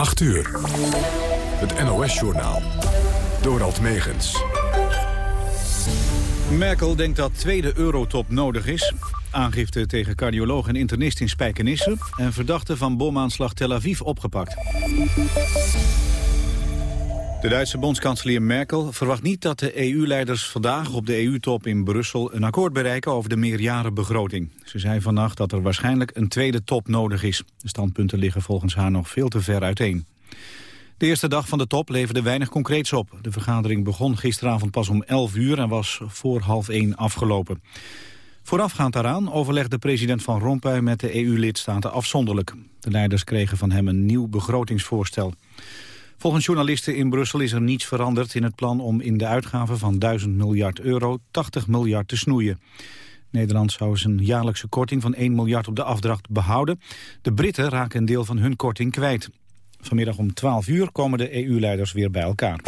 8 uur. Het NOS-journaal. Dorald Megens. Merkel denkt dat tweede eurotop nodig is. Aangifte tegen cardioloog en internist in Spijkenisse. En verdachte van bomaanslag Tel Aviv opgepakt. De Duitse bondskanselier Merkel verwacht niet dat de EU-leiders vandaag op de EU-top in Brussel een akkoord bereiken over de meerjarenbegroting. Ze zei vannacht dat er waarschijnlijk een tweede top nodig is. De standpunten liggen volgens haar nog veel te ver uiteen. De eerste dag van de top leverde weinig concreets op. De vergadering begon gisteravond pas om 11 uur en was voor half 1 afgelopen. Voorafgaand daaraan overlegde president Van Rompuy met de EU-lidstaten afzonderlijk. De leiders kregen van hem een nieuw begrotingsvoorstel. Volgens journalisten in Brussel is er niets veranderd in het plan om in de uitgaven van 1000 miljard euro 80 miljard te snoeien. Nederland zou zijn jaarlijkse korting van 1 miljard op de afdracht behouden. De Britten raken een deel van hun korting kwijt. Vanmiddag om 12 uur komen de EU-leiders weer bij elkaar.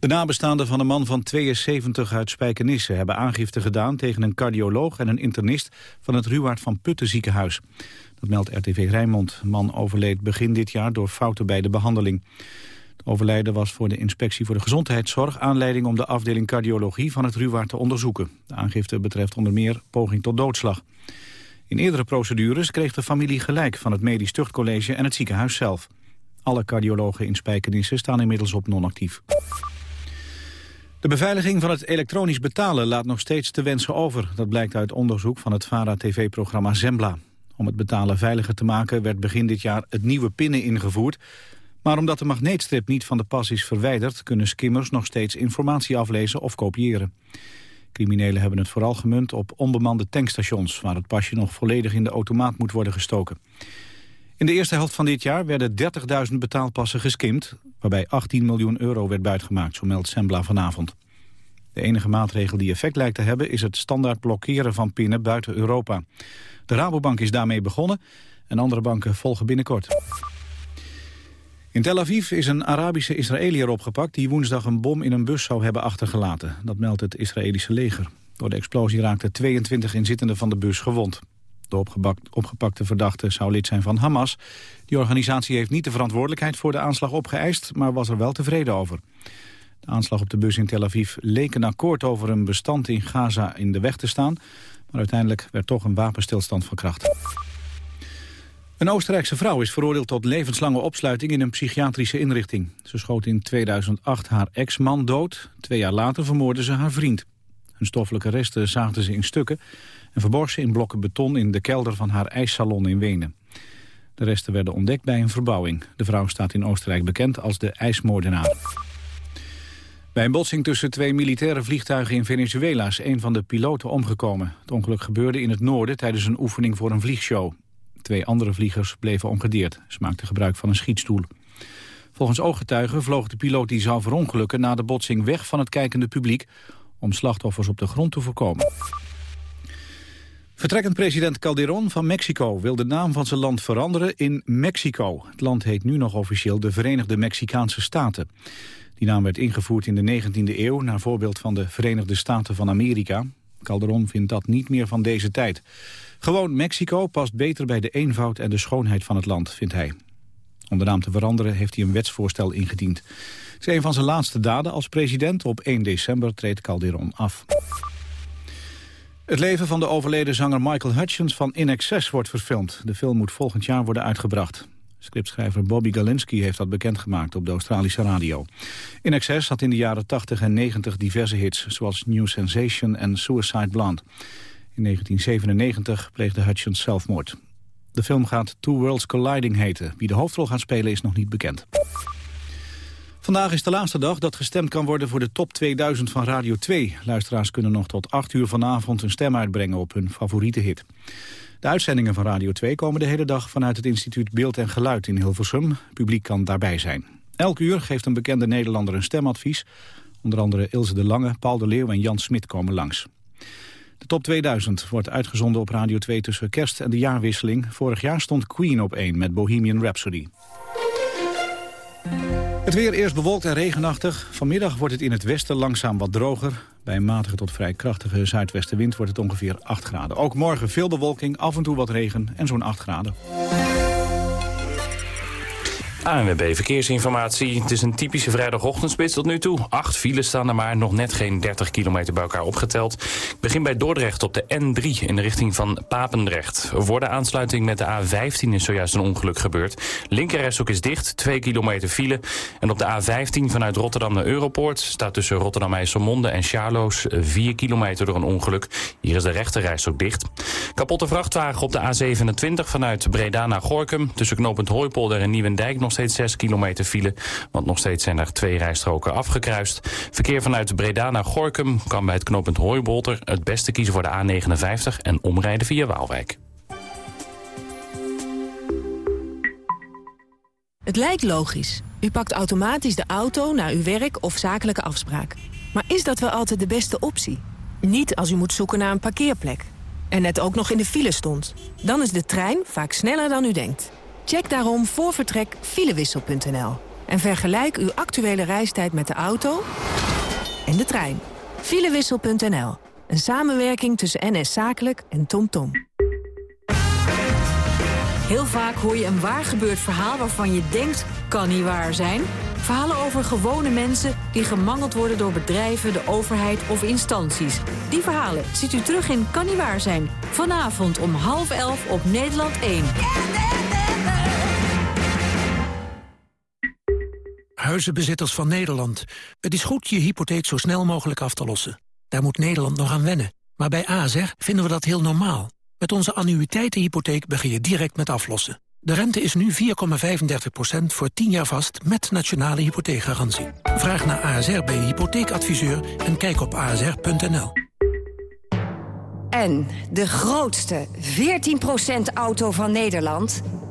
De nabestaanden van een man van 72 uit Spijkenisse hebben aangifte gedaan tegen een cardioloog en een internist van het Ruwaard van Putten ziekenhuis. Dat meldt RTV Rijnmond. Man overleed begin dit jaar door fouten bij de behandeling. Het overlijden was voor de Inspectie voor de Gezondheidszorg aanleiding om de afdeling cardiologie van het Ruwaard te onderzoeken. De aangifte betreft onder meer poging tot doodslag. In eerdere procedures kreeg de familie gelijk van het Medisch Tuchtcollege en het ziekenhuis zelf. Alle cardiologen in Spijkenisse staan inmiddels op non-actief. De beveiliging van het elektronisch betalen laat nog steeds te wensen over. Dat blijkt uit onderzoek van het VARA-tv-programma Zembla. Om het betalen veiliger te maken werd begin dit jaar het nieuwe pinnen ingevoerd. Maar omdat de magneetstrip niet van de pas is verwijderd... kunnen skimmers nog steeds informatie aflezen of kopiëren. Criminelen hebben het vooral gemunt op onbemande tankstations... waar het pasje nog volledig in de automaat moet worden gestoken. In de eerste helft van dit jaar werden 30.000 betaalpassen geskimd... waarbij 18 miljoen euro werd buitgemaakt, zo meldt Sembla vanavond. De enige maatregel die effect lijkt te hebben... is het standaard blokkeren van pinnen buiten Europa. De Rabobank is daarmee begonnen en andere banken volgen binnenkort. In Tel Aviv is een Arabische Israëliër opgepakt... die woensdag een bom in een bus zou hebben achtergelaten. Dat meldt het Israëlische leger. Door de explosie raakten 22 inzittenden van de bus gewond. De opgepakte verdachte zou lid zijn van Hamas. Die organisatie heeft niet de verantwoordelijkheid voor de aanslag opgeëist... maar was er wel tevreden over. De aanslag op de bus in Tel Aviv leek een akkoord over een bestand in Gaza in de weg te staan... maar uiteindelijk werd toch een wapenstilstand verkracht. Een Oostenrijkse vrouw is veroordeeld tot levenslange opsluiting in een psychiatrische inrichting. Ze schoot in 2008 haar ex-man dood. Twee jaar later vermoordde ze haar vriend. Hun stoffelijke resten zaagden ze in stukken en verborg ze in blokken beton in de kelder van haar ijssalon in Wenen. De resten werden ontdekt bij een verbouwing. De vrouw staat in Oostenrijk bekend als de ijsmoordenaar. Bij een botsing tussen twee militaire vliegtuigen in Venezuela is een van de piloten omgekomen. Het ongeluk gebeurde in het noorden tijdens een oefening voor een vliegshow. Twee andere vliegers bleven ongedeerd. Ze maakten gebruik van een schietstoel. Volgens ooggetuigen vloog de piloot die zou verongelukken na de botsing weg van het kijkende publiek om slachtoffers op de grond te voorkomen. Vertrekkend president Calderon van Mexico wil de naam van zijn land veranderen in Mexico. Het land heet nu nog officieel de Verenigde Mexicaanse Staten. Die naam werd ingevoerd in de 19e eeuw naar voorbeeld van de Verenigde Staten van Amerika. Calderon vindt dat niet meer van deze tijd. Gewoon Mexico past beter bij de eenvoud en de schoonheid van het land, vindt hij. Om de naam te veranderen heeft hij een wetsvoorstel ingediend. Het is een van zijn laatste daden als president. Op 1 december treedt Calderon af. Het leven van de overleden zanger Michael Hutchins van In Excess wordt verfilmd. De film moet volgend jaar worden uitgebracht. Scriptschrijver Bobby Galinsky heeft dat bekendgemaakt op de Australische radio. In Excess had in de jaren 80 en 90 diverse hits... zoals New Sensation en Suicide Blonde. In 1997 pleegde Hutchins zelfmoord. De film gaat Two Worlds Colliding heten. Wie de hoofdrol gaat spelen is nog niet bekend. Vandaag is de laatste dag dat gestemd kan worden voor de top 2000 van Radio 2. Luisteraars kunnen nog tot 8 uur vanavond een stem uitbrengen op hun favoriete hit. De uitzendingen van Radio 2 komen de hele dag vanuit het instituut Beeld en Geluid in Hilversum. Publiek kan daarbij zijn. Elk uur geeft een bekende Nederlander een stemadvies. Onder andere Ilse de Lange, Paul de Leeuw en Jan Smit komen langs. De top 2000 wordt uitgezonden op Radio 2 tussen kerst en de jaarwisseling. Vorig jaar stond Queen op 1 met Bohemian Rhapsody. Het weer eerst bewolkt en regenachtig. Vanmiddag wordt het in het westen langzaam wat droger. Bij een matige tot vrij krachtige zuidwestenwind wordt het ongeveer 8 graden. Ook morgen veel bewolking, af en toe wat regen en zo'n 8 graden. ANWB Verkeersinformatie. Het is een typische vrijdagochtendspits tot nu toe. Acht files staan er maar, nog net geen 30 kilometer bij elkaar opgeteld. Ik begin bij Dordrecht op de N3 in de richting van Papendrecht. Voor de aansluiting met de A15 is zojuist een ongeluk gebeurd. Linkerrijstok is dicht, 2 kilometer file. En op de A15 vanuit Rotterdam naar Europoort... staat tussen Rotterdam-IJsselmonde en Charloes 4 kilometer door een ongeluk. Hier is de rechterrijstok dicht. Kapotte vrachtwagen op de A27 vanuit Breda naar Gorkum... tussen knooppunt Hooipolder en Nieuwendijk nog steeds 6 kilometer file. Want nog steeds zijn er twee rijstroken afgekruist. Verkeer vanuit Breda naar Gorkum kan bij het knooppunt Hooibolter... het beste kiezen voor de A59 en omrijden via Waalwijk. Het lijkt logisch. U pakt automatisch de auto naar uw werk of zakelijke afspraak. Maar is dat wel altijd de beste optie? Niet als u moet zoeken naar een parkeerplek. En net ook nog in de file stond. Dan is de trein vaak sneller dan u denkt. Check daarom voor vertrek filewissel.nl. En vergelijk uw actuele reistijd met de auto en de trein. Filewissel.nl. Een samenwerking tussen NS Zakelijk en TomTom. Tom. Heel vaak hoor je een waar gebeurd verhaal waarvan je denkt, kan niet waar zijn. Verhalen over gewone mensen die gemangeld worden door bedrijven, de overheid of instanties. Die verhalen ziet u terug in Kan niet waar zijn. Vanavond om half elf op Nederland 1. Huizenbezitters van Nederland. Het is goed je hypotheek zo snel mogelijk af te lossen. Daar moet Nederland nog aan wennen. Maar bij ASR vinden we dat heel normaal. Met onze annuïteitenhypotheek begin je direct met aflossen. De rente is nu 4,35% voor 10 jaar vast met nationale hypotheekgarantie. Vraag naar ASR bij hypotheekadviseur en kijk op asr.nl. En de grootste 14% auto van Nederland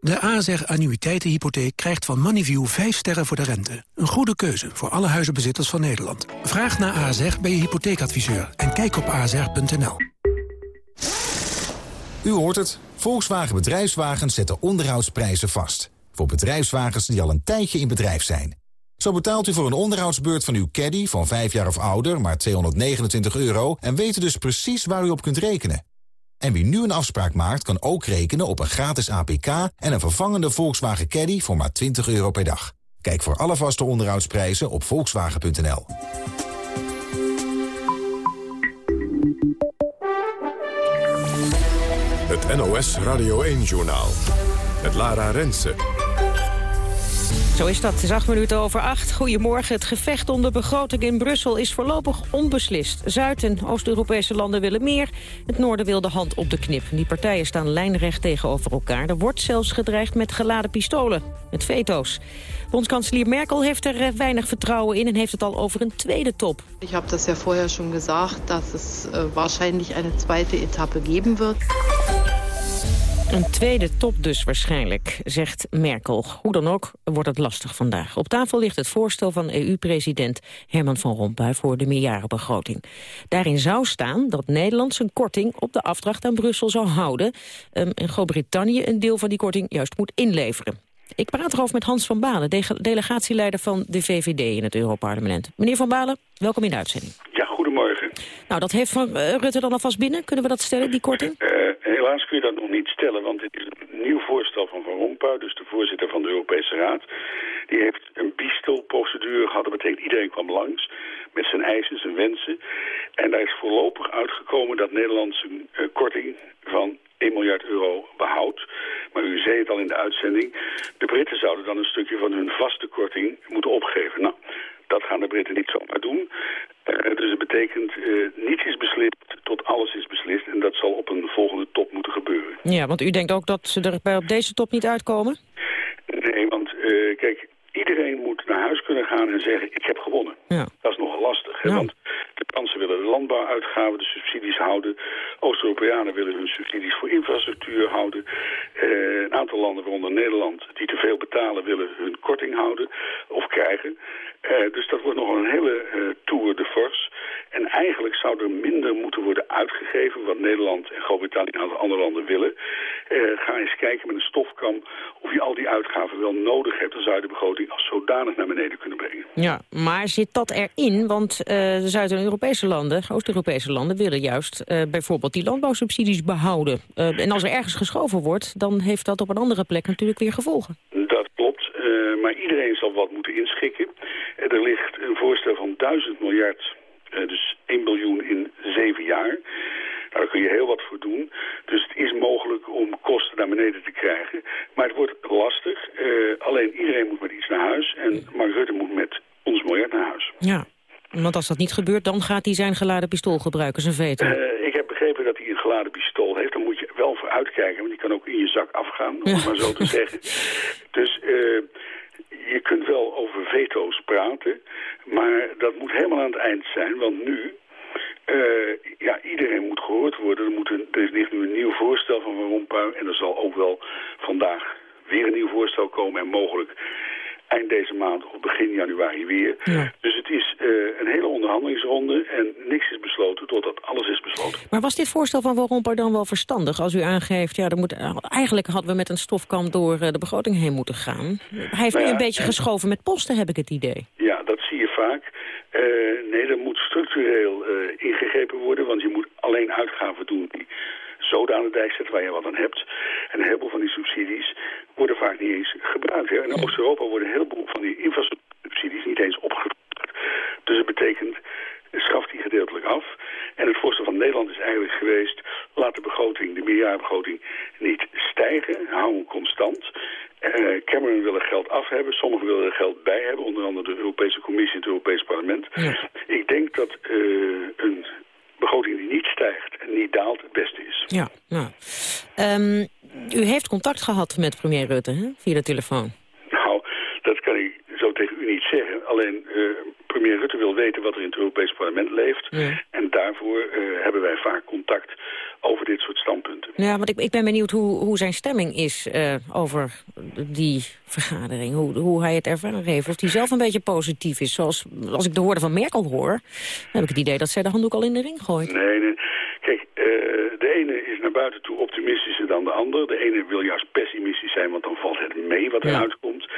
De ASR annuïteitenhypotheek krijgt van Moneyview 5 sterren voor de rente. Een goede keuze voor alle huizenbezitters van Nederland. Vraag naar ASR bij je hypotheekadviseur en kijk op asr.nl. U hoort het. Volkswagen Bedrijfswagens zetten onderhoudsprijzen vast. Voor bedrijfswagens die al een tijdje in bedrijf zijn. Zo betaalt u voor een onderhoudsbeurt van uw caddy van 5 jaar of ouder maar 229 euro... en weet dus precies waar u op kunt rekenen. En wie nu een afspraak maakt, kan ook rekenen op een gratis APK... en een vervangende Volkswagen Caddy voor maar 20 euro per dag. Kijk voor alle vaste onderhoudsprijzen op volkswagen.nl. Het NOS Radio 1-journaal. Het Lara Rensen. Zo is dat. Het is acht minuten over acht. Goedemorgen. Het gevecht om de begroting in Brussel is voorlopig onbeslist. Zuid- en Oost-Europese landen willen meer. Het Noorden wil de hand op de knip. Die partijen staan lijnrecht tegenover elkaar. Er wordt zelfs gedreigd met geladen pistolen. Met veto's. Bondskanselier Merkel heeft er eh, weinig vertrouwen in... en heeft het al over een tweede top. Ik heb dat ja vorher schon gezegd... dat het uh, waarschijnlijk een tweede etappe geven wird. Een tweede top dus waarschijnlijk, zegt Merkel. Hoe dan ook wordt het lastig vandaag. Op tafel ligt het voorstel van EU-president Herman van Rompuy voor de meerjarenbegroting. Daarin zou staan dat Nederland zijn korting op de afdracht aan Brussel zou houden... Um, en Groot-Brittannië een deel van die korting juist moet inleveren. Ik praat erover met Hans van Balen, de delegatieleider van de VVD in het Europarlement. Meneer van Balen, welkom in de uitzending. Ja. Nou, dat heeft van uh, Rutte dan alvast binnen. Kunnen we dat stellen, die korting? Uh, helaas kun je dat nog niet stellen, want dit is een nieuw voorstel van Van Rompuy, dus de voorzitter van de Europese Raad. Die heeft een bistolprocedure gehad, dat betekent iedereen kwam langs met zijn eisen, zijn wensen. En daar is voorlopig uitgekomen dat Nederland zijn uh, korting van 1 miljard euro behoudt. Maar u zei het al in de uitzending, de Britten zouden dan een stukje van hun vaste korting moeten opgeven. Nou, dat gaan de Britten niet zomaar doen. Uh, dus het betekent, uh, niets is beslist tot alles is beslist. En dat zal op een volgende top moeten gebeuren. Ja, want u denkt ook dat ze er bij op deze top niet uitkomen? Nee, want uh, kijk, iedereen moet naar huis kunnen gaan en zeggen, ik heb gewonnen. Ja. Dat is nogal lastig, hè? Ja. want de Fransen willen de landbouwuitgaven, de subsidies houden. Oost-Europeanen willen hun subsidies voor infrastructuur houden. Uh, een aantal landen, waaronder Nederland, die te veel betalen, willen hun korting houden of krijgen. Uh, dus dat wordt nog een hele uh, tour de force. En eigenlijk zou er minder moeten worden uitgegeven... wat Nederland en Groot-Brittannië en andere landen willen. ga eens kijken met een stofkam of je al die uitgaven wel nodig hebt. Dan zou je de begroting als zodanig naar beneden kunnen brengen. Ja, maar zit dat erin? Want de Zuid-Europese landen, Oost-Europese landen... willen juist bijvoorbeeld die landbouwsubsidies behouden. en als er ergens geschoven wordt, dan heeft dat op een andere plek natuurlijk weer gevolgen. Dat klopt, maar iedereen zal wat moeten inschikken. Er ligt een voorstel van 1000 miljard, uh, dus 1 biljoen in zeven jaar. Nou, daar kun je heel wat voor doen. Dus het is mogelijk om kosten naar beneden te krijgen. Maar het wordt lastig. Uh, alleen iedereen moet met iets naar huis. En Mark Rutte moet met ons miljard naar huis. Ja, want als dat niet gebeurt, dan gaat hij zijn geladen pistool gebruiken, zijn veto. Uh, ik heb begrepen dat hij een geladen pistool heeft. Dan moet je wel voor uitkijken, want die kan ook in je zak afgaan, om het maar zo te zeggen. Dus uh, je kunt wel over veto's praten, maar dat moet helemaal aan het eind zijn. Want nu, uh, ja, iedereen moet gehoord worden. Er, moet er ligt nu een nieuw voorstel van Van Rompuy en er zal ook wel vandaag weer een nieuw voorstel komen en mogelijk eind deze maand of begin januari weer. Ja. Dus het is uh, een hele onderhandelingsronde en niks is besloten totdat alles is besloten. Maar was dit voorstel van Van Rompuy dan wel verstandig als u aangeeft... ja, er moet, eigenlijk hadden we met een stofkam door de begroting heen moeten gaan. Hij heeft nou ja, nu een beetje en... geschoven met posten, heb ik het idee. Ja, dat zie je vaak. Uh, nee, er moet structureel uh, ingegrepen worden, want je moet alleen uitgaven doen die zodanig dijk zetten waar je wat aan hebt. En een heleboel van die subsidies worden vaak niet eens gebruikt. Hè. In Oost-Europa worden een heleboel van die infrastructuursubsidies niet eens opgebruikt. Dus het betekent, schaft die gedeeltelijk af. En het voorstel van Nederland is eigenlijk geweest, laat de begroting, de meerjarenbegroting, niet stijgen. Hou hem constant. Uh, Cameron wil er geld af hebben, sommigen willen er geld bij hebben, onder andere de Europese Commissie en het Europees Parlement. Ja. Ik denk dat uh, een begroting die niet stijgt en niet daalt het beste is. Ja, nou. Um, u heeft contact gehad met premier Rutte hè? via de telefoon. Nou, dat kan ik zo tegen u niet zeggen. Alleen uh, premier Rutte wil weten wat er in het Europees Parlement leeft. Ja. En daarvoor uh, hebben wij vaak contact over dit soort standpunten. Ja, want ik, ik ben benieuwd hoe, hoe zijn stemming is uh, over die vergadering. Hoe, hoe hij het ervaren heeft. Of hij zelf een beetje positief is. Zoals als ik de woorden van Merkel hoor, dan heb ik het idee dat zij de handdoek al in de ring gooit. Nee, nee. Kijk, uh, de ene is naar buiten toe optimistischer dan de ander. De ene wil juist pessimistisch zijn, want dan valt het mee wat eruit ja. komt.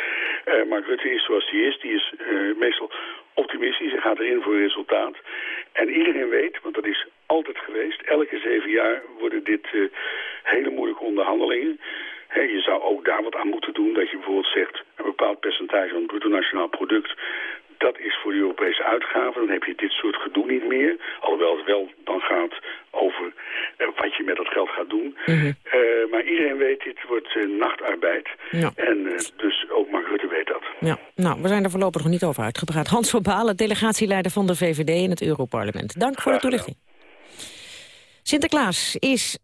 Uh, maar Rutte is zoals hij is. Die is meestal optimistisch en gaat erin voor resultaat. En iedereen weet, want dat is altijd geweest, elke zeven jaar worden dit uh, hele moeilijke onderhandelingen. He, je zou ook daar wat aan moeten doen, dat je bijvoorbeeld zegt... een bepaald percentage van het bruto nationaal product... dat is voor de Europese uitgaven. Dan heb je dit soort gedoe niet meer. Alhoewel het wel dan gaat over uh, wat je met dat geld gaat doen. Mm -hmm. uh, maar iedereen weet, dit wordt nachtarbeid. Ja. En dus ook Mark Rutte weet dat. Ja. Nou, we zijn er voorlopig nog niet over uitgepraat. Hans van Balen, delegatieleider van de VVD in het Europarlement. Dank voor de toelichting. Sinterklaas is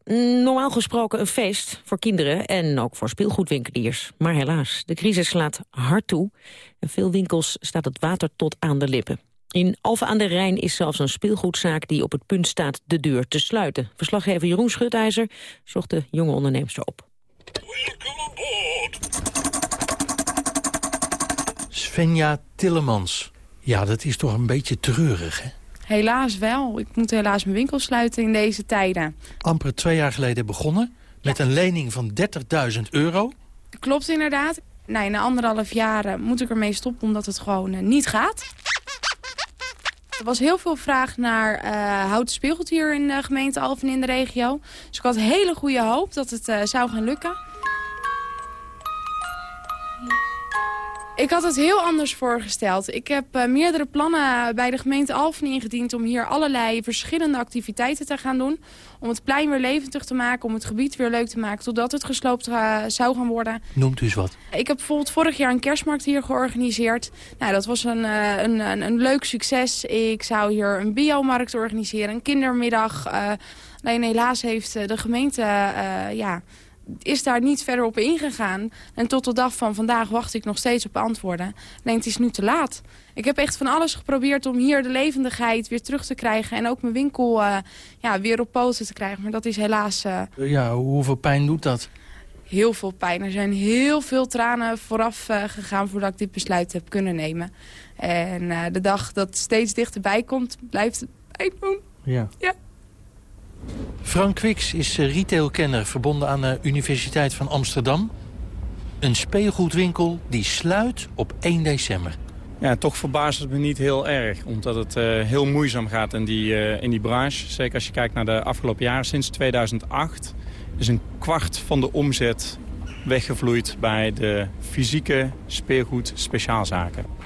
normaal gesproken een feest voor kinderen en ook voor speelgoedwinkeliers. Maar helaas, de crisis slaat hard toe. In veel winkels staat het water tot aan de lippen. In Alphen aan de Rijn is zelfs een speelgoedzaak die op het punt staat de deur te sluiten. Verslaggever Jeroen Schutijzer zocht de jonge ondernemster op. Svenja Tillemans. Ja, dat is toch een beetje treurig, hè? Helaas wel. Ik moet helaas mijn winkel sluiten in deze tijden. Amper twee jaar geleden begonnen met een lening van 30.000 euro. Klopt inderdaad. Nee, na anderhalf jaar moet ik ermee stoppen omdat het gewoon uh, niet gaat. Er was heel veel vraag naar uh, houten speelgoed hier in de gemeente Alphen in de regio. Dus ik had hele goede hoop dat het uh, zou gaan lukken. Ik had het heel anders voorgesteld. Ik heb uh, meerdere plannen bij de gemeente Alphen ingediend... om hier allerlei verschillende activiteiten te gaan doen. Om het plein weer levendig te maken, om het gebied weer leuk te maken... totdat het gesloopt uh, zou gaan worden. Noemt u eens wat. Ik heb bijvoorbeeld vorig jaar een kerstmarkt hier georganiseerd. Nou, dat was een, uh, een, een, een, leuk succes. Ik zou hier een biomarkt organiseren, een kindermiddag. alleen helaas heeft de gemeente... ja, is daar niet verder op ingegaan. En tot de dag van vandaag wacht ik nog steeds op antwoorden. Nee, het is nu te laat. Ik heb echt van alles geprobeerd om hier de levendigheid weer terug te krijgen. En ook mijn winkel uh, ja, weer op poten te krijgen. Maar dat is helaas... Uh, ja, hoeveel pijn doet dat? Heel veel pijn. Er zijn heel veel tranen vooraf uh, gegaan voordat ik dit besluit heb kunnen nemen. En de dag dat steeds dichterbij komt, blijft pijn doen. Ja. Ja. Frank Quix is eh, retailkenner verbonden aan de Universiteit van Amsterdam. Een speelgoedwinkel die sluit op 1 december. Ja, toch verbaast het me niet heel erg. Omdat het uh, heel moeizaam gaat in die, uh, in die branche. Zeker als je kijkt naar de afgelopen jaren. Sinds 2008 is een kwart van de omzet weggevloeid bij de fysieke speelgoed speciaalzaken.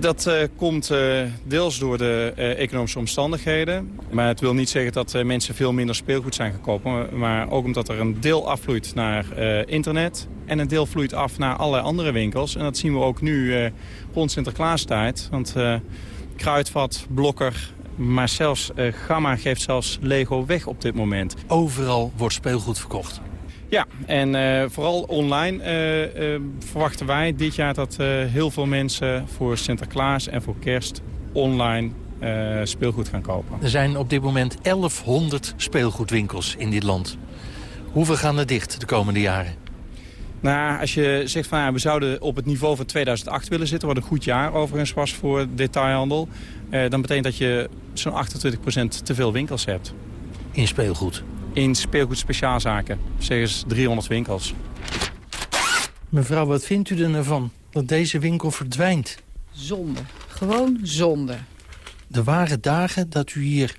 Dat uh, komt uh, deels door de uh, economische omstandigheden. Maar het wil niet zeggen dat mensen veel minder speelgoed zijn gekocht. Maar ook omdat er een deel afvloeit naar internet. En een deel vloeit af naar allerlei andere winkels. En dat zien we ook nu rond Sinterklaastijd. Want Kruidvat, Blokker, maar zelfs Gamma geeft zelfs Lego weg op dit moment. Overal wordt speelgoed verkocht. Ja, en uh, vooral online uh, uh, verwachten wij dit jaar dat heel veel mensen voor Sinterklaas en voor kerst online speelgoed gaan kopen. Er zijn op dit moment 1100 speelgoedwinkels in dit land. Hoeveel gaan er dicht de komende jaren? Nou, als je zegt van ja, we zouden op het niveau van 2008 willen zitten... wat een goed jaar overigens was voor detailhandel... dan betekent dat je zo'n 28% te veel winkels hebt. In speelgoed? In speelgoed speciaalzaken. Zeg 300 winkels. Mevrouw, wat vindt u er nou van dat deze winkel verdwijnt? Zonde. Gewoon zonde. Er waren dagen dat u hier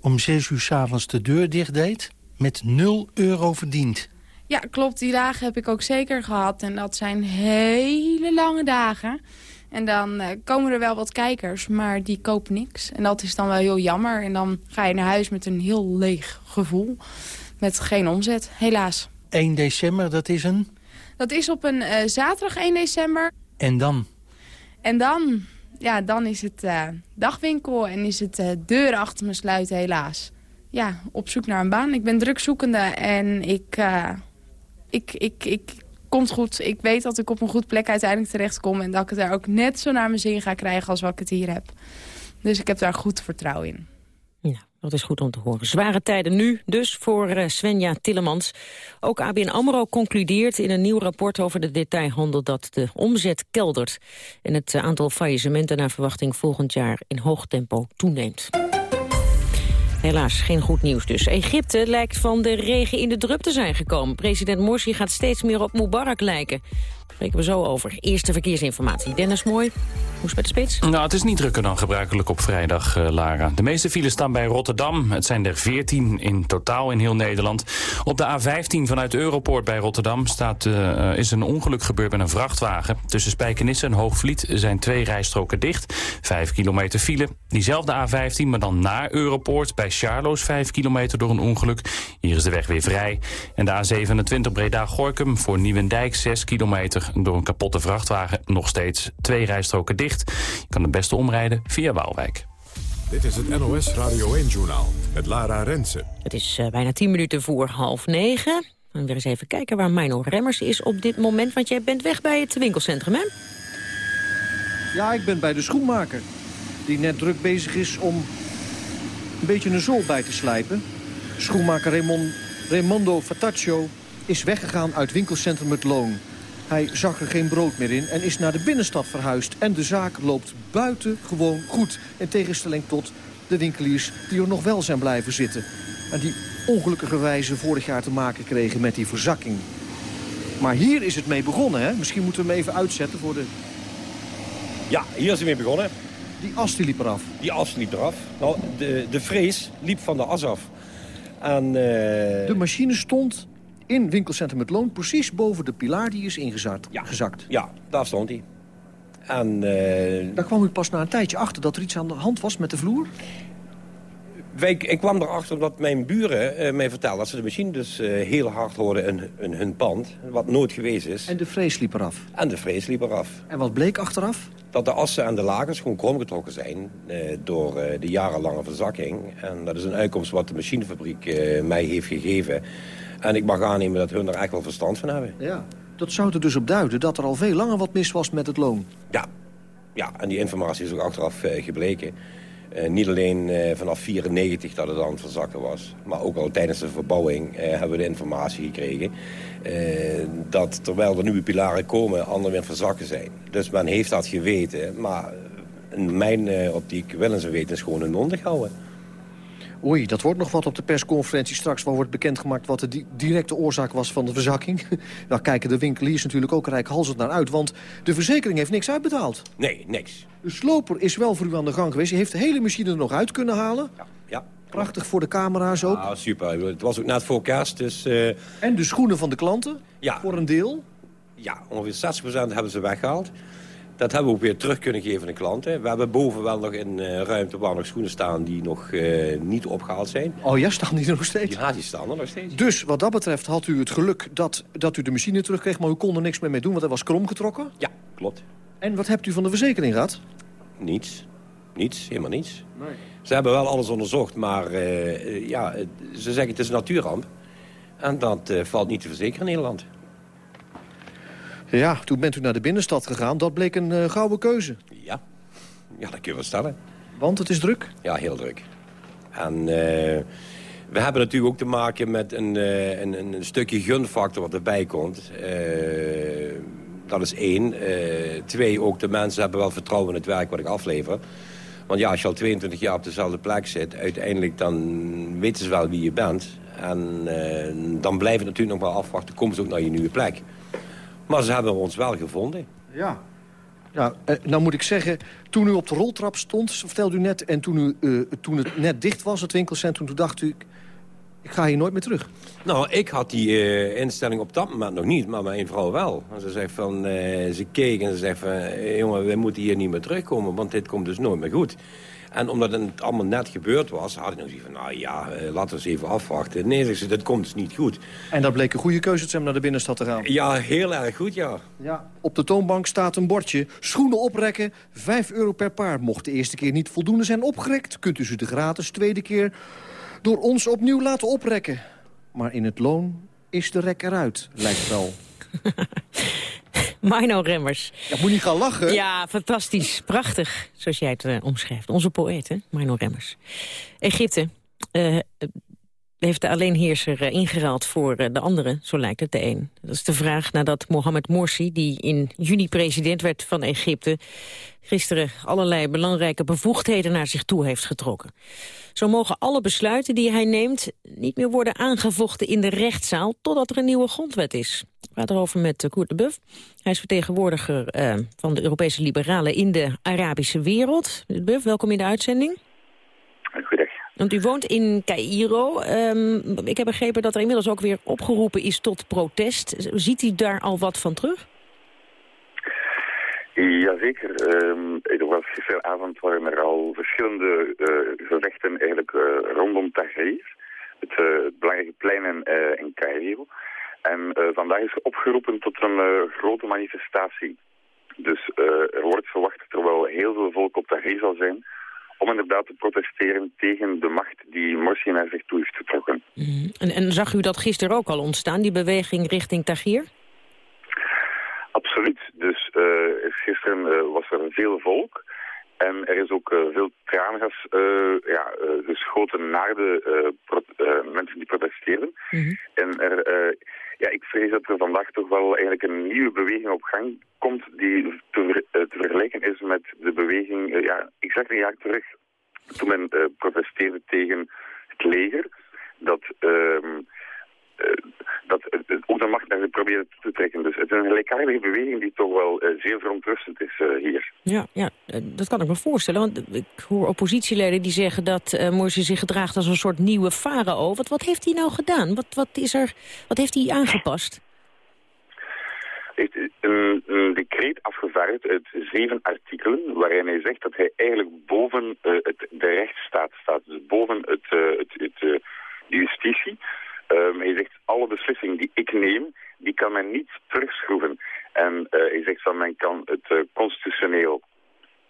om 6 uur s'avonds de deur dicht deed... met 0 euro verdiend. Ja, klopt. Die dagen heb ik ook zeker gehad. En dat zijn hele lange dagen. En dan uh, komen er wel wat kijkers, maar die kopen niks. En dat is dan wel heel jammer. En dan ga je naar huis met een heel leeg gevoel. Met geen omzet, helaas. 1 december, dat is een? Dat is op een uh, zaterdag 1 december. En dan? En dan, ja, dan is het uh, dagwinkel en is het deuren achter me sluiten, helaas. Ja, op zoek naar een baan. Ik ben drukzoekende en ik, ik, ik, ik komt goed. Ik weet dat ik op een goed plek uiteindelijk terechtkom... en dat ik het daar ook net zo naar mijn zin ga krijgen als wat ik het hier heb. Dus ik heb daar goed vertrouwen in. Ja, dat is goed om te horen. Zware tijden nu dus voor uh, Svenja Tillemans. Ook ABN AMRO concludeert in een nieuw rapport over de detailhandel... dat de omzet keldert en het aantal faillissementen naar verwachting volgend jaar in hoog tempo toeneemt. Helaas, geen goed nieuws dus. Egypte lijkt van de regen in de drup te zijn gekomen. President Morsi gaat steeds meer op Mubarak lijken. Spreken we zo over. Eerste verkeersinformatie. Dennis Mooi, hoe is het met de spits? Nou, het is niet drukker dan gebruikelijk op vrijdag, uh, Lara. De meeste files staan bij Rotterdam. Het zijn er 14 in totaal in heel Nederland. Op de A15 vanuit Europoort bij Rotterdam staat, uh, is een ongeluk gebeurd met een vrachtwagen. Tussen Spijkenisse en Hoogvliet zijn twee rijstroken dicht. Vijf kilometer file. Diezelfde A15, maar dan naar Europoort bij Charloes 5 kilometer door een ongeluk. Hier is de weg weer vrij. En de A27 Breda-Gorkum voor Nieuwendijk 6 kilometer door een kapotte vrachtwagen. Nog steeds twee rijstroken dicht. Je kan het beste omrijden via Waalwijk. Dit is het NOS Radio 1-journaal met Lara Rensen. Het is uh, bijna 10 minuten voor half negen. En weer eens even kijken waar Mino Remmers is op dit moment. Want jij bent weg bij het winkelcentrum, hè? Ja, ik ben bij de schoenmaker. Die net druk bezig is om een beetje een zool bij te slijpen. Schoenmaker Raymond, Raimondo Fataccio is weggegaan uit winkelcentrum Het Loon. Hij zag er geen brood meer in en is naar de binnenstad verhuisd. En de zaak loopt buitengewoon goed. In tegenstelling tot de winkeliers die er nog wel zijn blijven zitten. En die ongelukkigerwijze vorig jaar te maken kregen met die verzakking. Maar hier is het mee begonnen, hè? Misschien moeten we hem even uitzetten voor de... Ja, hier is het mee begonnen. Die as die liep eraf? Die as liep eraf. Nou, de, de vrees liep van de as af. En, uh... De machine stond in winkelcentrum Het Loon... precies boven de pilaar die is ingezakt. Ja, gezakt. ja daar stond hij. En, uh... Daar kwam u pas na een tijdje achter dat er iets aan de hand was met de vloer? Wij, ik kwam erachter omdat mijn buren uh, mij vertelden... dat ze de machine dus uh, heel hard hoorden in, in, hun pand. Wat nooit geweest is. En de vrees liep eraf? En de vrees liep eraf. En wat bleek achteraf? Dat de assen en de lakens gewoon kromgetrokken zijn... Door de jarenlange verzakking. En dat is een uitkomst wat de machinefabriek mij heeft gegeven. En ik mag aannemen dat hun er echt wel verstand van hebben. Ja, dat zou er dus op duiden dat er al veel langer wat mis was met het loon. Ja, ja en die informatie is ook achteraf gebleken. Uh, niet alleen uh, vanaf 94 dat het aan het verzakken was. Maar ook al tijdens de verbouwing hebben we de informatie gekregen... dat terwijl er nieuwe pilaren komen, anderen weer verzakken zijn. Dus men heeft dat geweten. Maar in mijn optiek willen ze weten gewoon hun mond houden. Oei, dat wordt nog wat op de persconferentie straks... waar wordt bekendgemaakt wat de di directe oorzaak was van de verzakking. Daar kijken de winkeliers natuurlijk ook rijkhalsend naar uit... want de verzekering heeft niks uitbetaald. Nee, niks. De sloper is wel voor u aan de gang geweest. Hij heeft de hele machine er nog uit kunnen halen. Ja, ja. Prachtig voor de camera's ook. Ah, super. Het was ook net voor kerst, dus... Uh... En de schoenen van de klanten? Ja. Voor een deel? Ja, ongeveer 60% hebben ze weggehaald. Dat hebben we ook weer terug kunnen geven aan de klanten. We hebben boven wel nog in uh, ruimte waar nog schoenen staan die nog uh, niet opgehaald zijn. Oh ja, staan die er nog steeds? Ja, die staan er nog steeds. Dus wat dat betreft had u het geluk dat, dat u de machine terugkreeg... maar u kon er niks meer mee doen, want hij was krom getrokken? Ja, klopt. En wat hebt u van de verzekering gehad? Niets. Niets, helemaal niets. Nee. Ze hebben wel alles onderzocht, maar uh, ja, ze zeggen het is een natuurramp. En dat valt niet te verzekeren in Nederland. Ja, toen bent u naar de binnenstad gegaan. Dat bleek een uh, gouden keuze. Ja. ja, dat kun je wel stellen. Want het is druk? Ja, heel druk. En uh, we hebben natuurlijk ook te maken met een, uh, een, een, stukje gunfactor wat erbij komt. dat is één. twee, ook de mensen hebben wel vertrouwen in het werk wat ik aflever. Want ja, als je al 22 jaar op dezelfde plek zit... uiteindelijk dan weten ze wel wie je bent. En dan blijven natuurlijk nog wel afwachten... komen ze ook naar je nieuwe plek. Maar ze hebben ons wel gevonden. Ja. Ja, eh, nou moet ik zeggen, toen u op de roltrap stond, vertelde u net... en toen, u, uh, toen het net dicht was, het winkelcentrum, toen dacht u... ik ga hier nooit meer terug. Nou, ik had die uh, instelling op dat moment nog niet, maar mijn vrouw wel. En ze zegt van, ze keek en ze zegt van... jongen, we moeten hier niet meer terugkomen, want dit komt dus nooit meer goed. En omdat het allemaal net gebeurd was, had ik nog zoiets van... nou ja, laten we eens even afwachten. Nee, zeg ze, dat komt dus niet goed. En dat bleek een goede keuze te zijn om naar de binnenstad te gaan? Ja, heel erg goed, ja. ja. Op de toonbank staat een bordje. Schoenen oprekken, 5 euro per paar. Mocht de eerste keer niet voldoende zijn opgerekt... kunt u ze de gratis tweede keer door ons opnieuw laten oprekken. Maar in het loon is de rek eruit, lijkt wel. Mino Remmers. Ja, moet niet gaan lachen. Ja, fantastisch. Prachtig, zoals jij het uh, omschrijft. Onze poëet, hè? Mino Remmers. Egypte uh, heeft de alleenheerser uh, ingeruild voor de andere, zo lijkt het de een. Dat is de vraag nadat Mohamed Morsi, die in juni president werd van Egypte... gisteren allerlei belangrijke bevoegdheden naar zich toe heeft getrokken. Zo mogen alle besluiten die hij neemt niet meer worden aangevochten in de rechtszaal... totdat er een nieuwe grondwet is. Praat erover met Koert de Buff. Hij is vertegenwoordiger uh, van de Europese liberalen in de Arabische wereld. De Buff, welkom in de uitzending. Goedendag. Want u woont in Cairo. Um, ik heb begrepen dat er inmiddels ook weer opgeroepen is tot protest. Ziet u daar al wat van terug? Jazeker. Um, er was gisteravond waren er al verschillende uh, gevechten eigenlijk uh, rondom Tahrir. Het, uh, het belangrijke plein in, in Cairo. En vandaag is opgeroepen tot een grote manifestatie. Dus er wordt verwacht dat er wel heel veel volk op Tahrir zal zijn om inderdaad te protesteren tegen de macht die Morsi naar zich toe heeft getrokken. Mm. En, en, zag u dat gisteren ook al ontstaan, die beweging richting Tahrir? Absoluut. Dus uh, gisteren uh, was er veel volk. En er is ook uh, veel traangas ja, geschoten naar de mensen die protesteerden. Mm -hmm. En er, ja, ik vrees dat er vandaag toch wel eigenlijk een nieuwe beweging op gang komt die te, te vergelijken is met de beweging, ja, exact een jaar terug, toen men protesteerde tegen het leger. Dat... Uh, uh, dat uh, ook de macht naar ze proberen te trekken. Dus het is een gelijkaardige beweging die toch wel uh, zeer verontrustend is hier. Ja, ja, dat kan ik me voorstellen. Want ik hoor oppositieleden die zeggen dat uh, Morsi zich gedraagt als een soort nieuwe farao. Wat, wat heeft hij nou gedaan? Wat, wat, is er, wat heeft hij aangepast? heeft een, een decreet afgevaardigd uit zeven artikelen waarin hij zegt dat hij eigenlijk boven het, de rechtsstaat staat. Dus boven het, het, het, de justitie. Um, hij zegt, alle beslissingen die ik neem, die kan men niet terugschroeven. En uh, hij zegt van, men kan het uh, constitutioneel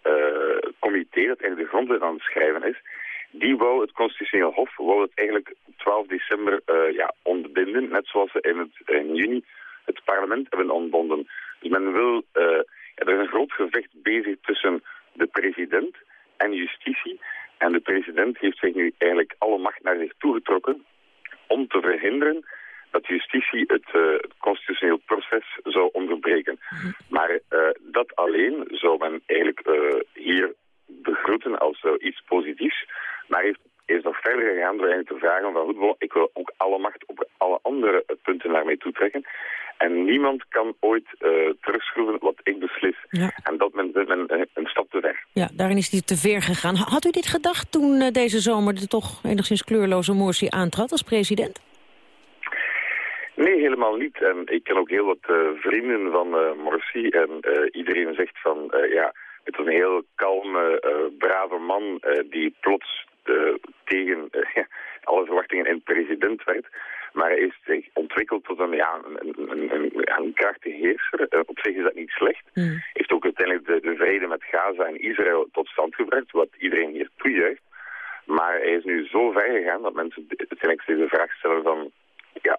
uh, comité, dat eigenlijk de grondwet aan het schrijven is, die wou het constitutioneel hof, wou het eigenlijk 12 december ja, ontbinden, net zoals ze in, het, in juni het parlement hebben ontbonden. Dus men wil, er is een groot gevecht bezig tussen de president en justitie. En de president heeft zich nu eigenlijk alle macht naar zich toegetrokken om te verhinderen dat justitie het, uh, constitutioneel proces zou onderbreken. Maar uh, dat alleen zou men eigenlijk uh, hier begroeten als iets positiefs. Maar heeft, is nog ver verder gegaan door te vragen van goed, ik wil ook alle macht op alle andere punten naar mij toetrekken. En niemand kan ooit uh, terugschroeven wat ik beslis. En dat met, een stap te ver. Ja, daarin is hij te ver gegaan. Had u dit gedacht toen uh, deze zomer de toch enigszins kleurloze Morsi aantrad als president? Nee, helemaal niet. En ik ken ook heel wat uh, vrienden van Morsi. En iedereen zegt van, ja, het was een heel kalme, brave man die plots tegen alle verwachtingen in president werd. Maar hij is zich ontwikkeld tot een, ja, een, een, een, een krachtige heerser. Uh, op zich is dat niet slecht. Mm. Heeft ook uiteindelijk de, de, vrede met Gaza en Israël tot stand gebracht, wat iedereen hier toejuicht. Maar hij is nu zo ver gegaan dat mensen uiteindelijk zich de vraag stellen van... Ja,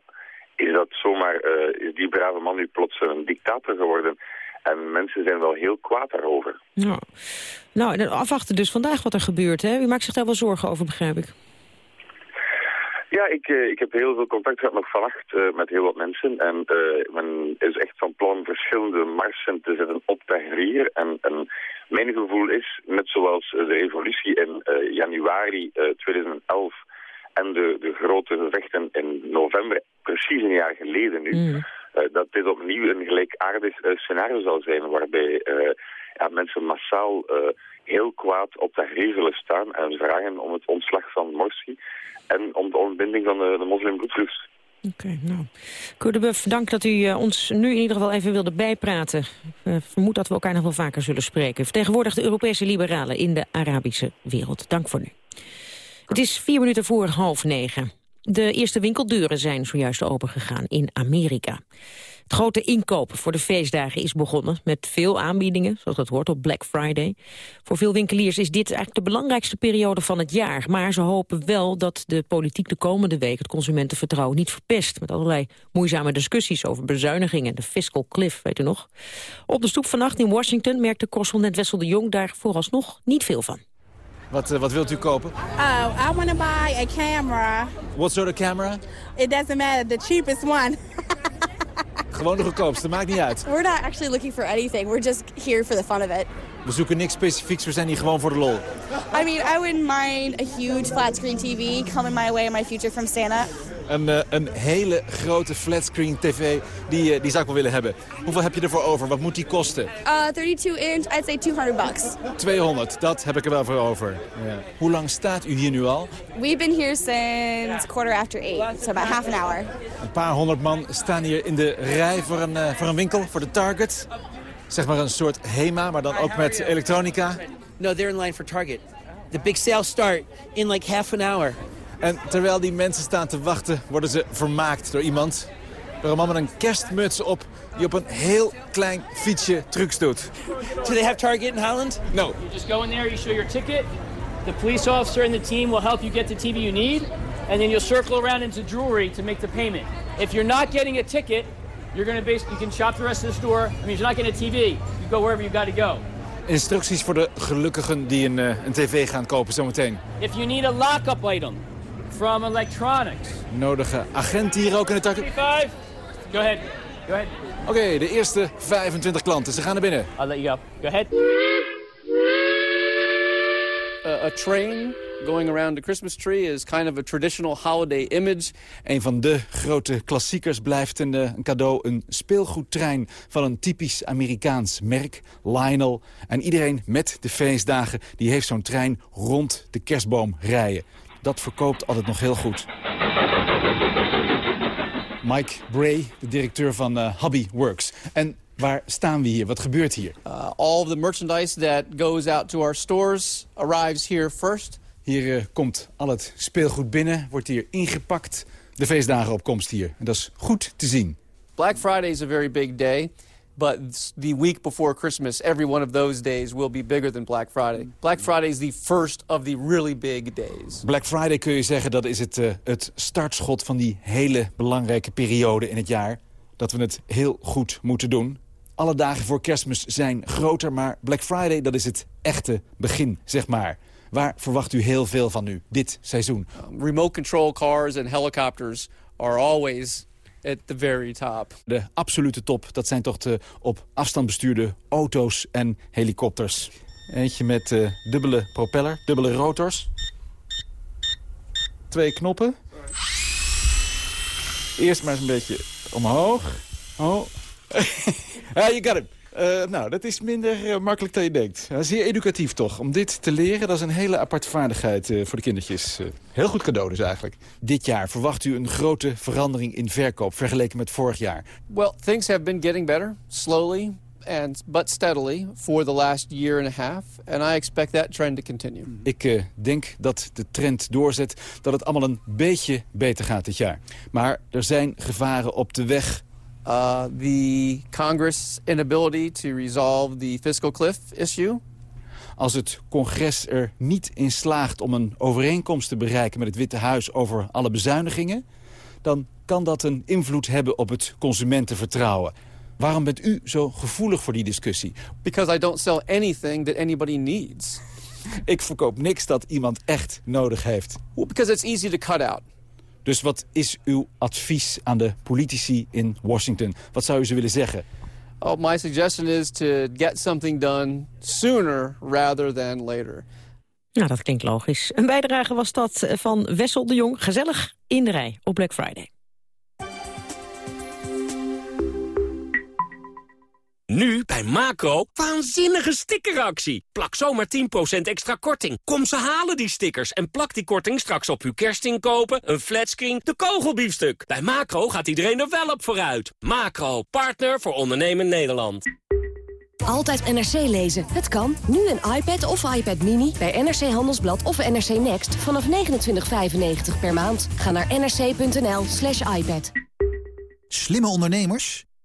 is dat zomaar, uh, is die brave man nu plots een dictator geworden? En mensen zijn wel heel kwaad daarover. Ja. Nou, afwachten dus vandaag wat er gebeurt. Hè? U maakt zich daar wel zorgen over, begrijp ik. Ja, ik, uh, ik heb heel veel contact gehad nog vannacht uh, met heel wat mensen. En uh, men is echt van plan verschillende marsen te zetten op Tahrir. En, en mijn gevoel is, net zoals de revolutie in januari 2011 en de, de grote gevechten in november, precies een jaar geleden nu, mm. dat dit opnieuw een gelijkaardig scenario zal zijn waarbij ja, mensen massaal heel kwaad op Tahrir zullen staan en vragen om het ontslag van Morsi en om de ontbinding van de, de moslimbroeders. Oké, okay, nou. Dank dat u uh, ons nu in ieder geval even wilde bijpraten. Ik uh, vermoed dat we elkaar nog wel vaker zullen spreken. Vertegenwoordigt de Europese liberalen in de Arabische wereld. Dank voor nu. Het is vier minuten voor half negen. De eerste winkeldeuren zijn zojuist opengegaan in Amerika. Het grote inkopen voor de feestdagen is begonnen met veel aanbiedingen, zoals dat hoort op Black Friday. Voor veel winkeliers is dit eigenlijk de belangrijkste periode van het jaar. Maar ze hopen wel dat de politiek de komende week het consumentenvertrouwen niet verpest. Met allerlei moeizame discussies over bezuinigingen en de fiscal cliff, weet u nog. Op de stoep vannacht in Washington merkte correspondent Wessel de Jong daar vooralsnog niet veel van. Wat, uh, wat wilt u kopen? Oh, I want to buy a camera. What sort of camera? It doesn't matter, the cheapest one. Gewoon de goedkoopste, maakt niet uit. We're not actually looking for anything. We're just here for the fun of it. We zoeken niks specifieks, we zijn hier gewoon voor de lol. I mean, I wouldn't mind a huge flat screen TV coming my way in my future from Santa. Een, uh, een hele grote flatscreen tv, die, uh, die zou ik wel willen hebben. Hoeveel heb je ervoor over? Wat moet die kosten? Uh, 32 inch, I'd say 200 bucks. 200, dat heb ik er wel voor over. Ja. Hoe lang staat u hier nu al? We've been here since quarter after eight, so about half an hour. Een paar honderd man staan hier in de rij voor een, uh, voor een winkel, voor de Target. Zeg maar een soort HEMA, maar dan ook met elektronica. No, they're in line for Target. The big sales start in like half an hour. En terwijl die mensen staan te wachten, worden ze vermaakt door iemand. Door een man met een kerstmuts op die op een heel klein fietsje trucs doet. Do they have Target in Holland? No. You just go in there, you show your ticket. The police officer and the team will help you get the TV you need. And then you'll circle around into jewelry to make the payment. If you're not getting a ticket, you're going to basically, you can shop the rest of the store. I mean, if you're not getting a TV, you go wherever you got to go. Instructies voor de gelukkigen die een, uh, een tv gaan kopen zometeen. If you need a lock-up item, from electronics. Nodige agent hier ook in de tak. Go ahead. Go ahead. Oké, okay, de eerste 25 klanten. Ze gaan naar binnen. I'll let you go. Go ahead. Uh, a train going around the Christmas tree is kind of a traditional holiday image. Een van de grote klassiekers blijft een, een cadeau een speelgoedtrein van een typisch Amerikaans merk, Lionel. En iedereen met de feestdagen die heeft zo'n trein rond de kerstboom rijden dat verkoopt altijd nog heel goed. Mike Bray, de directeur van uh, Hobby Works. En waar staan we hier? Wat gebeurt hier? Uh, all of the merchandise that goes out to our stores arrives here first. Hier uh, komt al het speelgoed binnen, wordt hier ingepakt. De feestdagen op komst hier. En dat is goed te zien. Black Friday is a very big day. But the week before Christmas, every one of those days will be bigger than Black Friday. Black Friday is the first of the really big days. Black Friday kun je zeggen, dat is het, uh, het startschot van die hele belangrijke periode in het jaar. Dat we het heel goed moeten doen. Alle dagen voor kerstmis zijn groter, maar Black Friday dat is het echte begin, zeg maar. Waar verwacht u heel veel van nu, dit seizoen? Um, remote control cars and helicopters are always at the very top. De absolute top, dat zijn toch de op afstand bestuurde auto's en helikopters. Eentje met uh, dubbele propeller, dubbele rotors. twee knoppen. Eerst maar eens een beetje omhoog. Oh. ja, you got it. Uh, nou, dat is minder uh, makkelijk dan je denkt. Uh, zeer educatief toch. Om dit te leren, dat is een hele aparte vaardigheid voor de kindertjes. heel goed cadeau dus eigenlijk. Dit jaar verwacht u een grote verandering in verkoop vergeleken met vorig jaar. Well, things have been getting better, slowly and but steadily for the last year and a half. And I expect that trend to continue. Ik denk dat de trend doorzet, dat het allemaal een beetje beter gaat dit jaar. Maar er zijn gevaren op de weg uh, the Congress inability to resolve the fiscal cliff issue. Als het congres er niet in slaagt om een overeenkomst te bereiken met het Witte Huis over alle bezuinigingen, dan kan dat een invloed hebben op het consumentenvertrouwen. Waarom bent u zo gevoelig voor die discussie? Because I don't sell anything that anybody needs. Ik verkoop niks dat iemand echt nodig heeft. Well, because it's easy to cut out. Dus wat is uw advies aan de politici in Washington? Wat zou u ze willen zeggen? Oh, my suggestion is to get something done sooner rather than later. Nou, dat klinkt logisch. Een bijdrage was dat van Wessel de Jong. Gezellig in de rij op Black Friday. Nu bij Macro, waanzinnige stickeractie. Plak zomaar 10% extra korting. Kom ze halen die stickers en plak die korting straks op uw kerstinkopen, een flatscreen, de kogelbiefstuk. Bij Macro gaat iedereen er wel op vooruit. Macro, partner voor ondernemen Nederland. Altijd NRC lezen. Het kan. Nu een iPad of iPad Mini bij NRC Handelsblad of NRC Next vanaf 29,95 per maand. Ga naar nrc.nl slash iPad. Slimme ondernemers?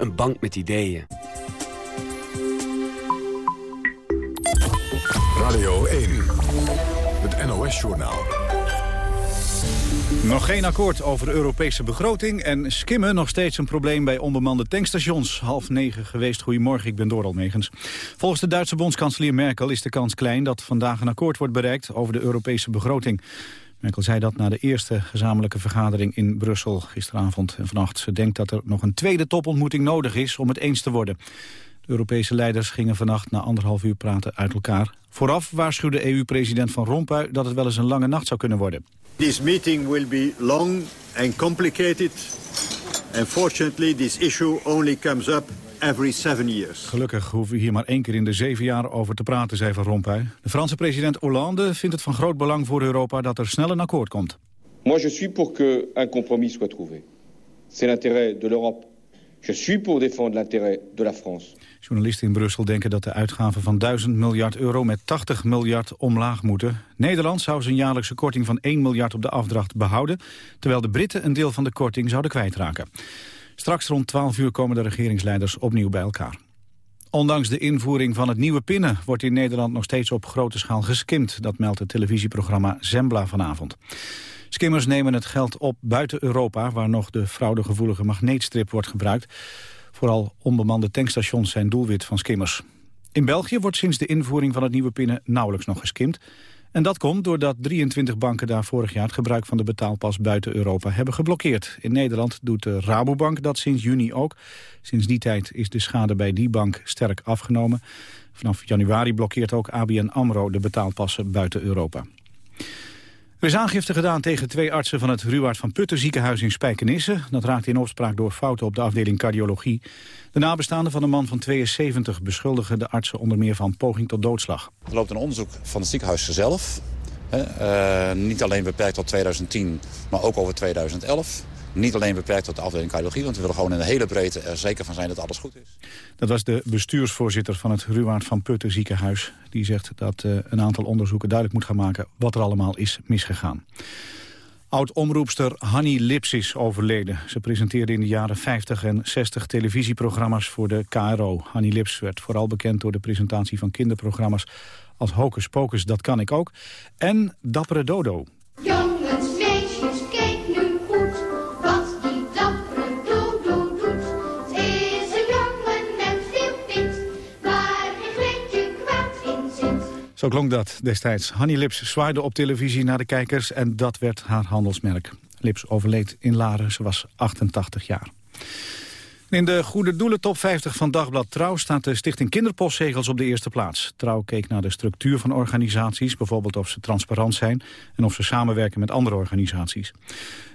Een bank met ideeën. Radio 1. Het NOS-journaal. Nog geen akkoord over de Europese begroting en skimmen nog steeds een probleem bij onbemande tankstations. Half negen geweest, goedemorgen, ik ben Doral Megens. Volgens de Duitse bondskanselier Merkel is de kans klein dat vandaag een akkoord wordt bereikt over de Europese begroting. Merkel zei dat na de eerste gezamenlijke vergadering in Brussel gisteravond en vannacht. Ze denkt dat er nog een tweede topontmoeting nodig is om het eens te worden. De Europese leiders gingen vannacht na anderhalf uur praten uit elkaar. Vooraf waarschuwde EU-president Van Rompuy dat het wel eens een lange nacht zou kunnen worden. This meeting will be long and complicated. And this issue only comes up every seven years. Gelukkig hoeven we hier maar één keer in de zeven jaar over te praten, zei Van Rompuy. De Franse president Hollande vindt het van groot belang voor Europa dat er snel een akkoord komt. Moi je suis pour que un compromis soit trouvé. C'est l'intérêt de l'Europe. Je suis pour défendre l'intérêt de la France. Journalisten in Brussel denken dat de uitgaven van 1000 miljard euro met 80 miljard omlaag moeten. Nederland zou zijn jaarlijkse korting van 1 miljard op de afdracht behouden, terwijl de Britten een deel van de korting zouden kwijtraken. Straks rond 12 uur komen de regeringsleiders opnieuw bij elkaar. Ondanks de invoering van het nieuwe pinnen wordt in Nederland nog steeds op grote schaal geskimd. Dat meldt het televisieprogramma Zembla vanavond. Skimmers nemen het geld op buiten Europa, waar nog de fraudegevoelige magneetstrip wordt gebruikt. Vooral onbemande tankstations zijn doelwit van skimmers. In België wordt sinds de invoering van het nieuwe pinnen nauwelijks nog geskimd. En dat komt doordat 23 banken daar vorig jaar het gebruik van de betaalpas buiten Europa hebben geblokkeerd. In Nederland doet de Rabobank dat sinds juni ook. Sinds die tijd is de schade bij die bank sterk afgenomen. Vanaf januari blokkeert ook ABN AMRO de betaalpassen buiten Europa. Er is aangifte gedaan tegen twee artsen van het Ruwaard van Putten ziekenhuis in Spijkenisse. Dat raakte in opspraak door fouten op de afdeling cardiologie. De nabestaanden van een man van 72 beschuldigen de artsen onder meer van poging tot doodslag. Er loopt een onderzoek van het ziekenhuis zelf. Uh, niet alleen beperkt tot 2010, maar ook over 2011. Niet alleen beperkt tot de afdeling cardiologie, want we willen gewoon in de hele breedte er zeker van zijn dat alles goed is. Dat was de bestuursvoorzitter van het Ruwaard van Putten ziekenhuis. Die zegt dat uh, een aantal onderzoeken duidelijk moet gaan maken wat er allemaal is misgegaan. Oud-omroepster Hanny Lips is overleden. Ze presenteerde in de jaren 50 en 60 televisieprogramma's voor de KRO. Hanny Lips werd vooral bekend door de presentatie van kinderprogramma's... als Hocus Pocus, Dat Kan Ik Ook, en Dappere Dodo. Zo klonk dat destijds. Hanny Lips zwaaide op televisie naar de kijkers en dat werd haar handelsmerk. Lips overleed in Laren, ze was 88 jaar. In de Goede Doelen Top 50 van Dagblad Trouw staat de Stichting Kinderpostzegels op de eerste plaats. Trouw keek naar de structuur van organisaties, bijvoorbeeld of ze transparant zijn en of ze samenwerken met andere organisaties.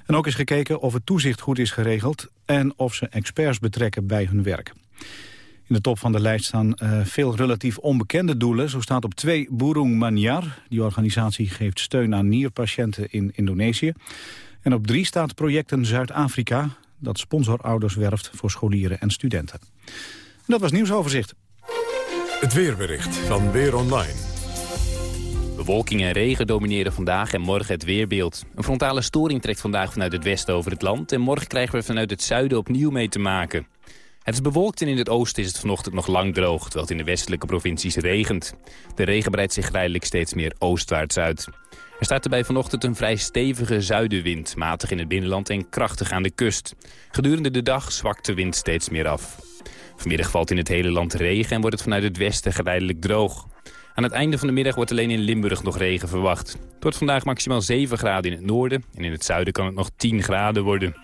En ook is gekeken of het toezicht goed is geregeld en of ze experts betrekken bij hun werk. In de top van de lijst staan uh, veel relatief onbekende doelen. Zo staat op twee Burung Manyar. Die organisatie geeft steun aan nierpatiënten in Indonesië. En op drie staat Projecten Zuid-Afrika dat sponsorouders werft voor scholieren en studenten. dat was nieuwsoverzicht. Het weerbericht van Weer Online. Bewolking en regen domineren vandaag en morgen het weerbeeld. Een frontale storing trekt vandaag vanuit het westen over het land... en morgen krijgen we vanuit het zuiden opnieuw mee te maken. Het is bewolkt en in het oosten is het vanochtend nog lang droog... terwijl het in de westelijke provincies regent. De regen breidt zich geleidelijk steeds meer oostwaarts uit. Er staat erbij vanochtend een vrij stevige zuidenwind, matig in het binnenland en krachtig aan de kust. Gedurende de dag zwakt de wind steeds meer af. Vanmiddag valt in het hele land regen en wordt het vanuit het westen geleidelijk droog. Aan het einde van de middag wordt alleen in Limburg nog regen verwacht. Het wordt vandaag maximaal 7 graden in het noorden en in het zuiden kan het nog 10 graden worden.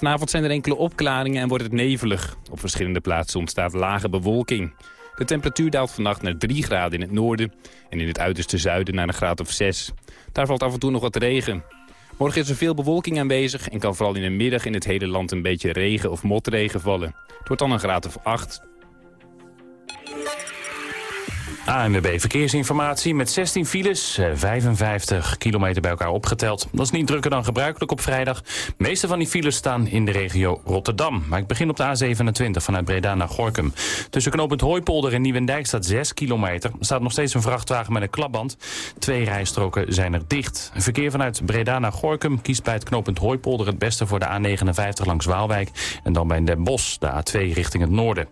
Vanavond zijn er enkele opklaringen en wordt het nevelig. Op verschillende plaatsen ontstaat lage bewolking. De temperatuur daalt vannacht naar 3 graden in het noorden en in het uiterste zuiden naar een graad of 6. Daar valt af en toe nog wat regen. Morgen is er veel bewolking aanwezig en kan vooral in de middag in het hele land een beetje regen of motregen vallen. Het wordt dan een graad of 8. ANWB Verkeersinformatie met 16 files, 55 kilometer bij elkaar opgeteld. Dat is niet drukker dan gebruikelijk op vrijdag. De meeste van die files staan in de regio Rotterdam. Maar ik begin op de A27 vanuit Breda naar Gorkum. Tussen knooppunt Hooipolder en Nieuwendijk staat 6 kilometer. Er staat nog steeds een vrachtwagen met een klapband. Twee rijstroken zijn er dicht. Verkeer vanuit Breda naar Gorkum kiest bij het knooppunt Hooipolder het beste voor de A59 langs Waalwijk. En dan bij Den Bosch, de A2 richting het noorden.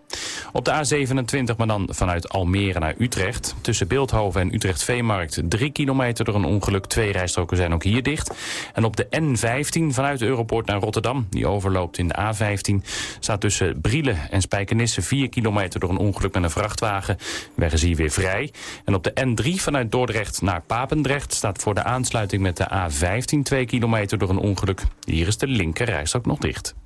Op de A27 maar dan vanuit Almere naar Utrecht. Tussen Beeldhoven en Utrecht-Veemarkt 3 kilometer door een ongeluk. Twee rijstroken zijn ook hier dicht. En op de N15 vanuit Europort naar Rotterdam, die overloopt in de A15... staat tussen Brielen en Spijkenisse 4 kilometer door een ongeluk met een vrachtwagen. Weg is hier weer vrij. En op de N3 vanuit Dordrecht naar Papendrecht... staat voor de aansluiting met de A15 2 kilometer door een ongeluk. Hier is de linker rijstrook nog dicht.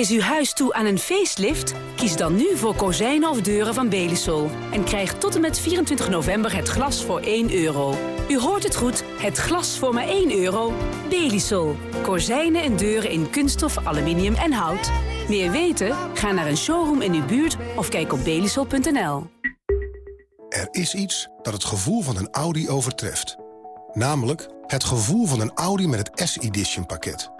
Is uw huis toe aan een facelift? Kies dan nu voor kozijnen of deuren van Belisol. En krijg tot en met 24 november het glas voor 1 euro. U hoort het goed, het glas voor maar 1 euro. Belisol. Kozijnen en deuren in kunststof, aluminium en hout. Meer weten? Ga naar een showroom in uw buurt of kijk op belisol.nl. Er is iets dat het gevoel van een Audi overtreft. Namelijk het gevoel van een Audi met het S-Edition pakket.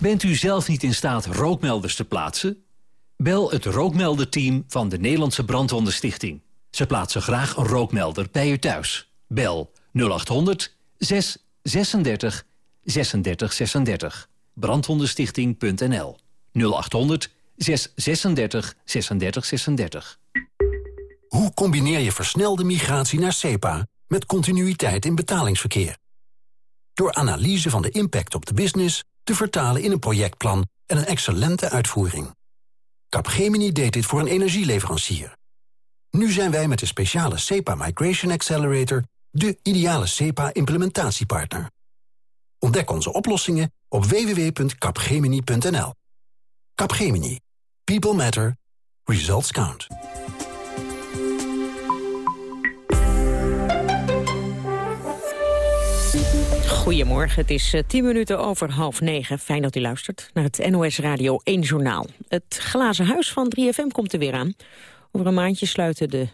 Bent u zelf niet in staat rookmelders te plaatsen? Bel het rookmelderteam van de Nederlandse Brandwondenstichting. Ze plaatsen graag een rookmelder bij u thuis. Bel 0800 636 36 36. Brandwondenstichting.nl 0800 636 36 36. Hoe combineer je versnelde migratie naar SEPA met continuïteit in betalingsverkeer? Door analyse van de impact op de business te vertalen in een projectplan en een excellente uitvoering. Capgemini deed dit voor een energieleverancier. Nu zijn wij met de speciale SEPA Migration Accelerator... de ideale SEPA-implementatiepartner. Ontdek onze oplossingen op www.capgemini.nl. Capgemini. People matter. Results count. Goedemorgen, het is uh, tien minuten over half negen. Fijn dat u luistert naar het NOS Radio 1 Journaal. Het glazen huis van 3FM komt er weer aan. Over een maandje sluiten de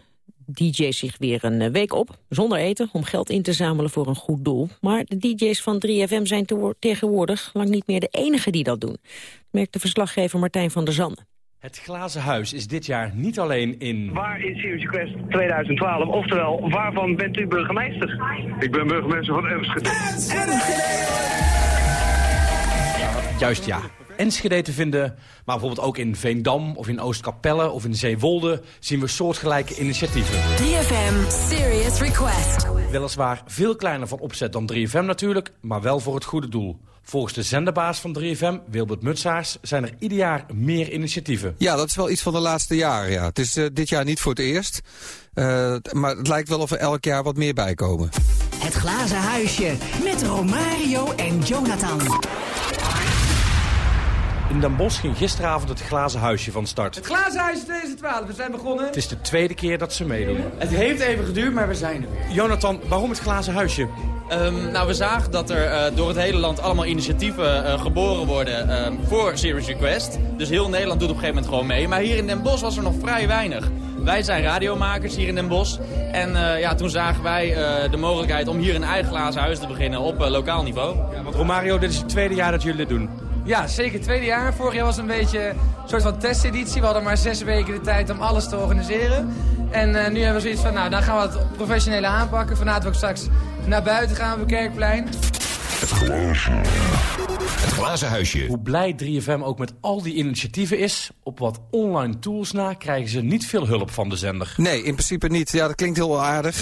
DJ's zich weer een eh, week op, zonder eten, om geld in te zamelen voor een goed doel. Maar de DJ's van 3FM zijn tegenwoordig lang niet meer de enige die dat doen, merkt de verslaggever Martijn van der Zanden. Het glazen huis is dit jaar niet alleen in... Waar is Serious Quest 2012? Oftewel, waarvan bent u burgemeester? Ik ben burgemeester van Enschede. Juist ja. Enschede te vinden, maar bijvoorbeeld ook in Veendam of in Oostkapelle of in Zeewolde zien we soortgelijke initiatieven. 3FM Serious Request. Weliswaar veel kleiner van opzet dan 3FM natuurlijk, maar wel voor het goede doel. Volgens de zenderbaas van 3FM, Wilbert Mutsaars, zijn er ieder jaar meer initiatieven. Ja, dat is wel iets van de laatste jaren, ja. Het is uh, dit jaar niet voor het eerst. Uh, maar het lijkt wel of er elk jaar wat meer bij komen. Het glazen huisje met Romario en Jonathan. In Den Bosch ging gisteravond het glazen huisje van start. Het glazen huisje 2012, we zijn begonnen. Het is de tweede keer dat ze meedoen. Het heeft even geduurd, maar we zijn er weer. Jonathan, waarom het glazen huisje? Um, nou, we zagen dat er uh, door het hele land allemaal initiatieven uh, geboren worden uh, voor Serious Request. Dus heel Nederland doet op een gegeven moment gewoon mee. Maar hier in Den Bosch was er nog vrij weinig. Wij zijn radiomakers hier in Den Bosch. En ja, toen zagen wij de mogelijkheid om hier een eigen glazen huis te beginnen op lokaal niveau. Ja, want Romario, dit is het tweede jaar dat jullie dit doen. Ja, zeker tweede jaar. Vorig jaar was een beetje een soort van testeditie. We hadden maar zes weken de tijd om alles te organiseren. En uh, nu hebben we zoiets van, nou, dan gaan we het professionele aanpakken. We ook straks naar buiten gaan op het Kerkplein. Het glazen. Het glazen huisje. Hoe blij 3FM ook met al die initiatieven is... op wat online tools na krijgen ze niet veel hulp van de zender. Nee, in principe niet. Ja, dat klinkt heel aardig.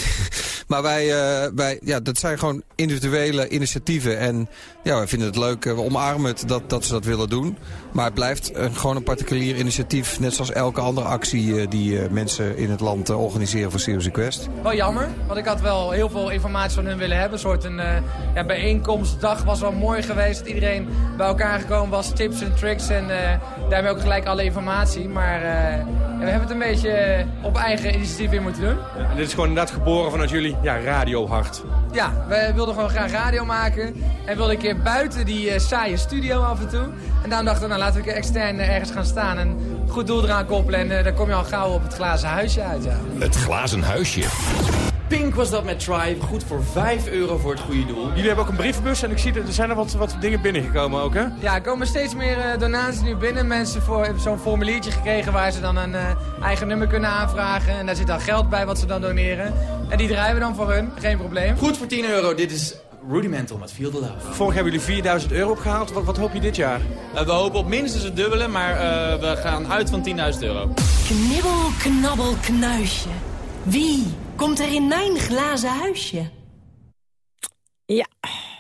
Maar wij, uh, wij ja, dat zijn gewoon individuele initiatieven. En ja, wij vinden het leuk. We omarmen het dat, dat ze dat willen doen. Maar het blijft een, gewoon een particulier initiatief. Net zoals elke andere actie uh, die uh, mensen in het land organiseren voor Serious Request. Wel jammer, want ik had wel heel veel informatie van hun willen hebben. Een soort een ja, bijeenkomstdag was wel mooi geweest. Dat iedereen bij elkaar gekomen was. Tips en tricks en daarmee ook gelijk alle informatie. Maar we hebben het een beetje op eigen initiatief weer moeten doen. En dit is gewoon inderdaad geboren vanuit jullie ja, radiohart. Ja, we wilden gewoon graag radio maken. En wilden een keer buiten die uh, saaie studio af en toe. En daarom dachten we, nou laten we extern uh, ergens gaan staan. En goed doel eraan koppelen. En uh, dan kom je al gauw op het glazen huisje uit. Ja. Het glazen huisje. Pink was dat met Tribe. Goed voor 5 euro voor het goede doel. Jullie hebben ook een brievenbus en ik zie dat er zijn er wat, wat dingen binnengekomen ook, hè? Ja, er komen steeds meer uh, donaties nu binnen. Mensen voor, hebben zo'n formuliertje gekregen waar ze dan een uh, eigen nummer kunnen aanvragen. En daar zit dan geld bij wat ze dan doneren. En die draaien we dan voor hun, geen probleem. Goed voor 10 euro, dit is Rudimental met Feel the Love. Vorig hebben jullie 4000 euro opgehaald. Wat, wat hoop je dit jaar? Uh, we hopen op minstens het dubbele, maar we gaan uit van 10.000 euro. Knibbel, knabbel, knuisje. Wie komt er in mijn glazen huisje? Ja,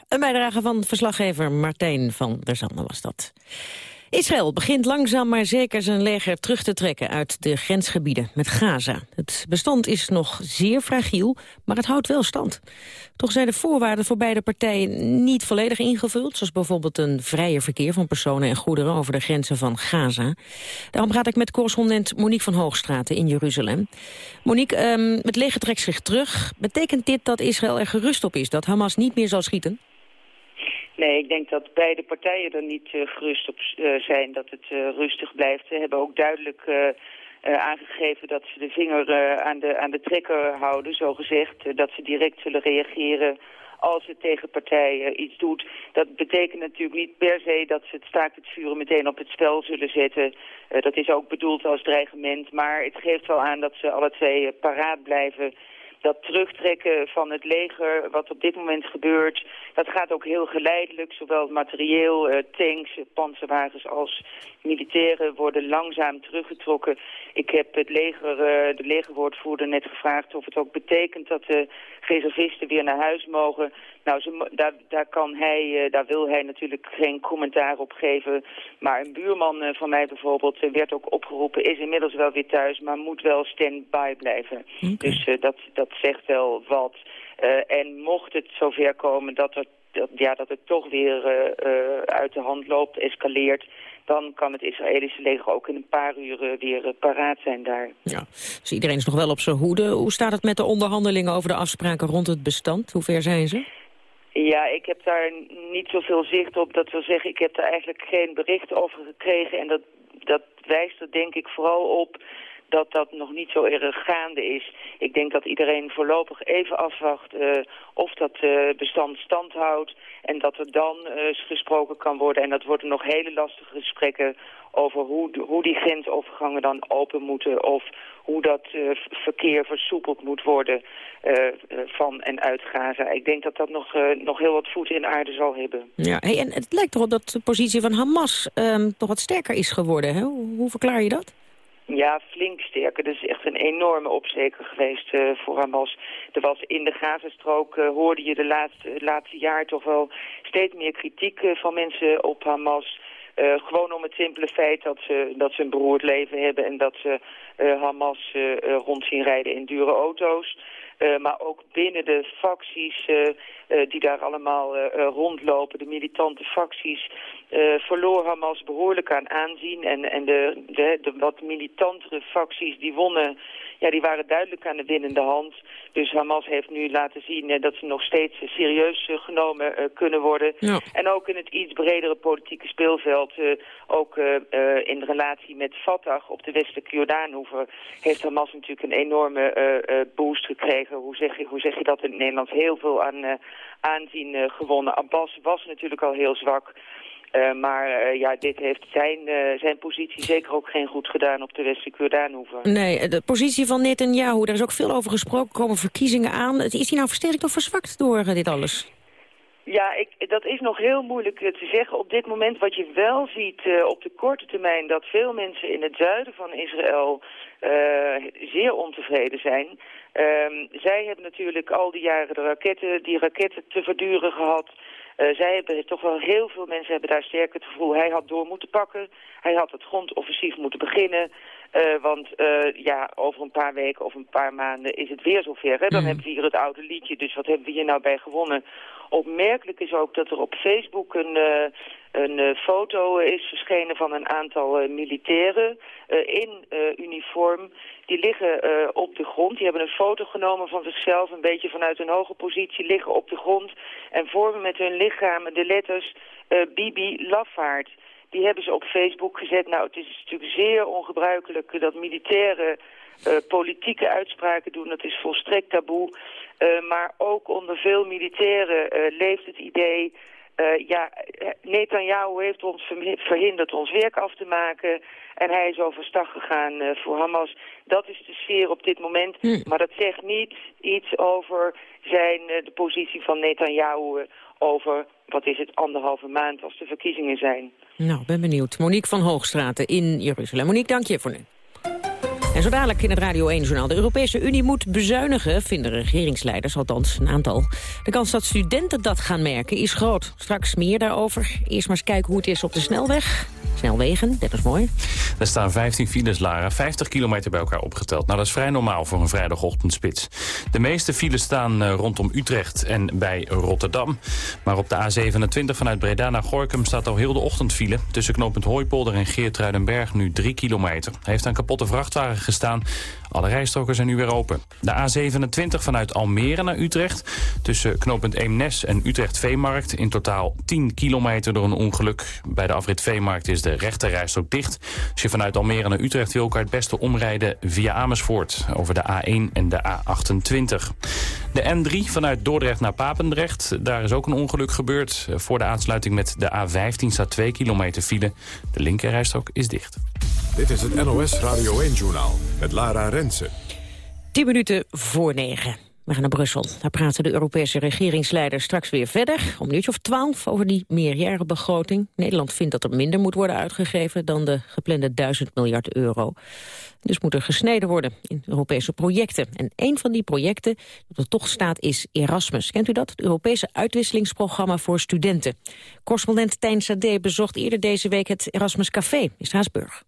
een bijdrage van verslaggever Martijn van der Zanden was dat. Israël begint langzaam maar zeker zijn leger terug te trekken uit de grensgebieden met Gaza. Het bestand is nog zeer fragiel, maar het houdt wel stand. Toch zijn de voorwaarden voor beide partijen niet volledig ingevuld, zoals bijvoorbeeld een vrije verkeer van personen en goederen over de grenzen van Gaza. Daarom praat ik met correspondent Monique van Hoogstraten in Jeruzalem. Monique, um, het leger trekt zich terug. Betekent dit dat Israël er gerust op is dat Hamas niet meer zal schieten? Nee, ik denk dat beide partijen er niet uh, gerust op uh, zijn dat het uh, rustig blijft. Ze hebben ook duidelijk aangegeven dat ze de vinger aan, de, aan de trekker houden, zo gezegd. dat ze direct zullen reageren als de tegenpartij iets doet. Dat betekent natuurlijk niet per se dat ze het staakt het vuren meteen op het spel zullen zetten. dat is ook bedoeld als dreigement, maar het geeft wel aan dat ze alle twee paraat blijven dat terugtrekken van het leger, wat op dit moment gebeurt, dat gaat ook heel geleidelijk. Zowel materieel, uh, tanks, panzerwagens als militairen worden langzaam teruggetrokken. Ik heb het leger, uh, de legerwoordvoerder net gevraagd of het ook betekent dat de reservisten weer naar huis mogen. Nou, ze, daar, daar, kan hij, uh, daar wil hij natuurlijk geen commentaar op geven. Maar een buurman uh, van mij bijvoorbeeld uh, werd ook opgeroepen, is inmiddels wel weer thuis, maar moet wel stand-by blijven. Okay. Dus dat, dat zegt wel wat. en mocht het zover komen dat er dat, ja, dat het toch weer eh, eh, uit de hand loopt, escaleert... dan kan het Israëlische leger ook in een paar uur weer paraat zijn daar. Ja, dus iedereen is nog wel op zijn hoede. Hoe staat het met de onderhandelingen over de afspraken rond het bestand? Hoe ver zijn ze? Ja, ik heb daar niet zoveel zicht op. Dat wil zeggen, ik heb daar eigenlijk geen bericht over gekregen. En dat, dat wijst er denk ik vooral op dat dat nog niet zo erg gaande is. Ik denk dat iedereen voorlopig even afwacht uh, of dat uh, bestand stand houdt en dat er dan uh, gesproken kan worden. En dat worden nog hele lastige gesprekken over hoe, hoe die grensovergangen dan open moeten of hoe dat verkeer versoepeld moet worden van en uit Gaza. Ik denk dat dat nog, nog heel wat voeten in aarde zal hebben. Ja, en het lijkt erop dat de positie van Hamas toch wat sterker is geworden. Hè? Hoe, hoe verklaar je dat? Ja, flink sterker. Dat is echt een enorme opsteker geweest uh, voor Hamas. Er was in de Gazastrook, uh, hoorde je de laatste, laatste jaar toch wel steeds meer kritiek uh, van mensen op Hamas. gewoon om het simpele feit dat ze, dat ze een beroerd leven hebben en dat ze Hamas rond zien rijden in dure auto's. Maar ook binnen de facties die daar allemaal rondlopen, de militante facties, verloor Hamas behoorlijk aan aanzien. En, en de, de, de wat militantere facties die wonnen, ja, die waren duidelijk aan de winnende hand. Dus Hamas heeft nu laten zien dat ze nog steeds serieus genomen kunnen worden. Ja. En ook in het iets bredere politieke speelveld, ook in relatie met Fatah op de westelijke Jordaanhoever, heeft Hamas natuurlijk een enorme boost gekregen hoe zeg je, hoe zeg je dat in het Nederlands, heel veel aan aanzien uh, gewonnen. Abbas was natuurlijk al heel zwak. Uh, maar ja, dit heeft zijn, zijn positie zeker ook geen goed gedaan op de westelijke Jordaanhoever. Nee, de positie van Netanyahu, daar is ook veel over gesproken, komen verkiezingen aan. Is hij nou versterkt of verzwakt door dit alles? Ja, ik, dat is nog heel moeilijk te zeggen. Op dit moment wat je wel ziet uh, op de korte termijn... dat veel mensen in het zuiden van Israël uh, zeer ontevreden zijn. Um, zij hebben natuurlijk al die jaren de raketten, die raketten te verduren gehad. Uh, zij hebben toch wel heel veel mensen hebben daar sterk het gevoel. Hij had door moeten pakken. Hij had het grondoffensief moeten beginnen. Uh, want uh, ja, over een paar weken of een paar maanden is het weer zover. Hè? Dan mm. hebben we hier het oude liedje. Dus wat hebben we hier nou bij gewonnen? Opmerkelijk is ook dat er op Facebook een, uh, een foto is verschenen van een aantal militairen in uniform. Die liggen op de grond. Die hebben een foto genomen van zichzelf, een beetje vanuit een hoge positie, liggen op de grond. En vormen met hun lichamen de letters Bibi Lafaard die hebben ze op Facebook gezet. Nou, het is natuurlijk zeer ongebruikelijk dat militairen politieke uitspraken doen. Dat is volstrekt taboe. Uh, maar ook onder veel militairen uh, leeft het idee... ja, Netanyahu heeft ons verhinderd ons werk af te maken... en hij is overstag gegaan voor Hamas. Dat is de sfeer op dit moment. Hm. Maar dat zegt niet iets over zijn, de positie van Netanyahu over, wat is het, anderhalve maand als de verkiezingen zijn. Nou, ben benieuwd. Monique van Hoogstraten in Jeruzalem. Monique, dank je voor nu. En zo dadelijk in het Radio 1-journaal. De Europese Unie moet bezuinigen, vinden regeringsleiders, althans een aantal. De kans dat studenten dat gaan merken is groot. Straks meer daarover. Eerst maar eens kijken hoe het is op de snelweg. Snelwegen, dat is mooi. Er staan 15 files, Lara. 50 kilometer bij elkaar opgeteld. Nou, dat is vrij normaal voor een vrijdagochtendspits. De meeste files staan uh, rondom Utrecht en bij Rotterdam. Maar op de A27 vanuit Breda naar Gorkum staat al heel de ochtend file. Tussen knooppunt Hooipolder en Geertruidenberg nu 3 kilometer. Heeft een kapotte vrachtwagen gestaan. Alle rijstroken zijn nu weer open. De A27 vanuit Almere naar Utrecht. Tussen knooppunt Eemnes en Utrecht Veemarkt. In totaal 10 kilometer door een ongeluk. Bij de afrit Veemarkt is de rechterrijstrook dicht. Als je vanuit Almere naar Utrecht wil, kan je het beste omrijden via Amersfoort. Over de A1 en de A28. De N3 vanuit Dordrecht naar Papendrecht. Daar is ook een ongeluk gebeurd. Voor de aansluiting met de A15 staat 2 kilometer file. De linkerrijstrook is dicht. Dit is het NOS Radio 1-journaal met Lara Rensen. 10 minuten voor 9. We gaan naar Brussel. Daar praten de Europese regeringsleiders straks weer verder. Om een of twaalf over die meerjarenbegroting. Nederland vindt dat er minder moet worden uitgegeven... dan de geplande 1000 miljard euro. Dus moet er gesneden worden in Europese projecten. En een van die projecten dat er toch staat is Erasmus. Kent u dat? Het Europese uitwisselingsprogramma voor studenten. Correspondent Tijn Sade bezocht eerder deze week het Erasmus Café in Straatsburg.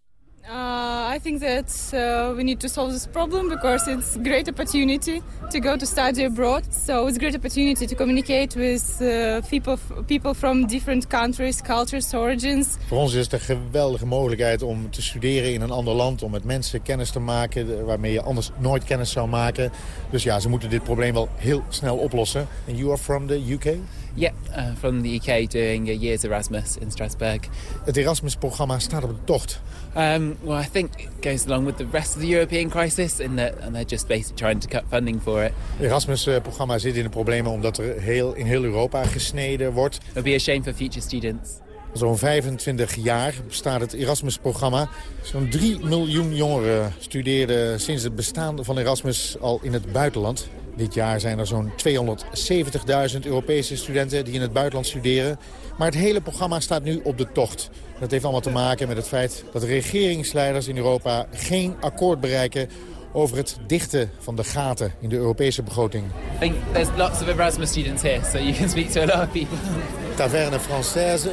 Uh, I think that uh, we need to solve this problem because it's a great opportunity to go to study abroad. So it's a great opportunity to communicate with uh, people, people from different countries, cultures, origins. Voor ons is het een geweldige mogelijkheid om te studeren in een ander land, om met mensen kennis te maken waarmee je anders nooit kennis zou maken. Dus ja, ze moeten dit probleem wel heel snel oplossen. And you are from the UK? Yep, uh, from the UK doing a year's Erasmus in Strasbourg. Het Erasmus-programma staat op de tocht. Um, well, I think it goes along with the rest of the European crisis in that and they're just basically trying to cut funding for it. Het Erasmus-programma zit in de problemen omdat er heel, in heel Europa gesneden wordt. It would be a shame for future students. Zo'n 25 jaar bestaat het Erasmus-programma. Zo'n 3 miljoen jongeren studeerden sinds het bestaan van Erasmus al in het buitenland. Dit jaar zijn er zo'n 270.000 Europese studenten die in het buitenland studeren. Maar het hele programma staat nu op de tocht. Dat heeft allemaal te maken met het feit dat de regeringsleiders in Europa geen akkoord bereiken over het dichten van de gaten in de Europese begroting. I think there's lots of Erasmus students here, so you can speak to a lot of people. Taverne Française,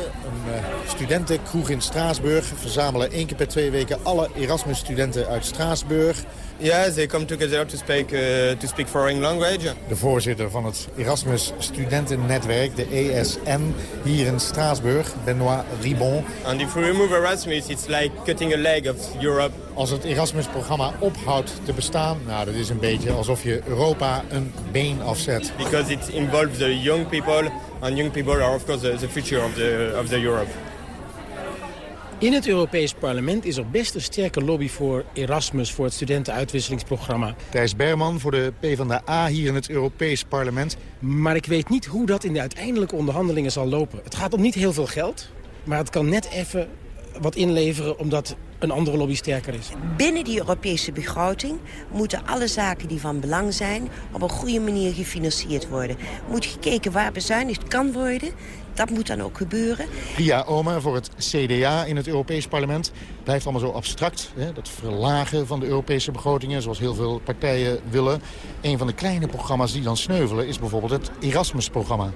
studentenkroeg in Straatsburg. Verzamelen één keer per twee weken alle Erasmus-studenten uit Straatsburg. Yeah, they come together to speak, uh, to speak foreign language. De voorzitter van het Erasmus Studentennetwerk, de ESN, hier in Straatsburg, Benoit Ribon. And if we remove Erasmus, it's like cutting a leg of Europe. Als het Erasmus-programma ophoudt te bestaan, nou, dat is een beetje alsof je Europa een been afzet. Because it involves the young people, and young people are of course the, the future of the, of the Europe. In het Europees Parlement is er best een sterke lobby voor Erasmus, voor het studentenuitwisselingsprogramma. Thijs Berman voor de PvdA hier in het Europees Parlement. Maar ik weet niet hoe dat in de uiteindelijke onderhandelingen zal lopen. Het gaat om niet heel veel geld, maar het kan net even wat inleveren omdat een andere lobby sterker is. Binnen die Europese begroting moeten alle zaken die van belang zijn... op een goede manier gefinancierd worden. Moet gekeken waar bezuinigd kan worden. Dat moet dan ook gebeuren. Ria Oma voor het CDA in het Europees Parlement. Blijft allemaal zo abstract. Hè? Dat verlagen van de Europese begrotingen, zoals heel veel partijen willen. Een van de kleine programma's die dan sneuvelen is bijvoorbeeld het Erasmus-programma.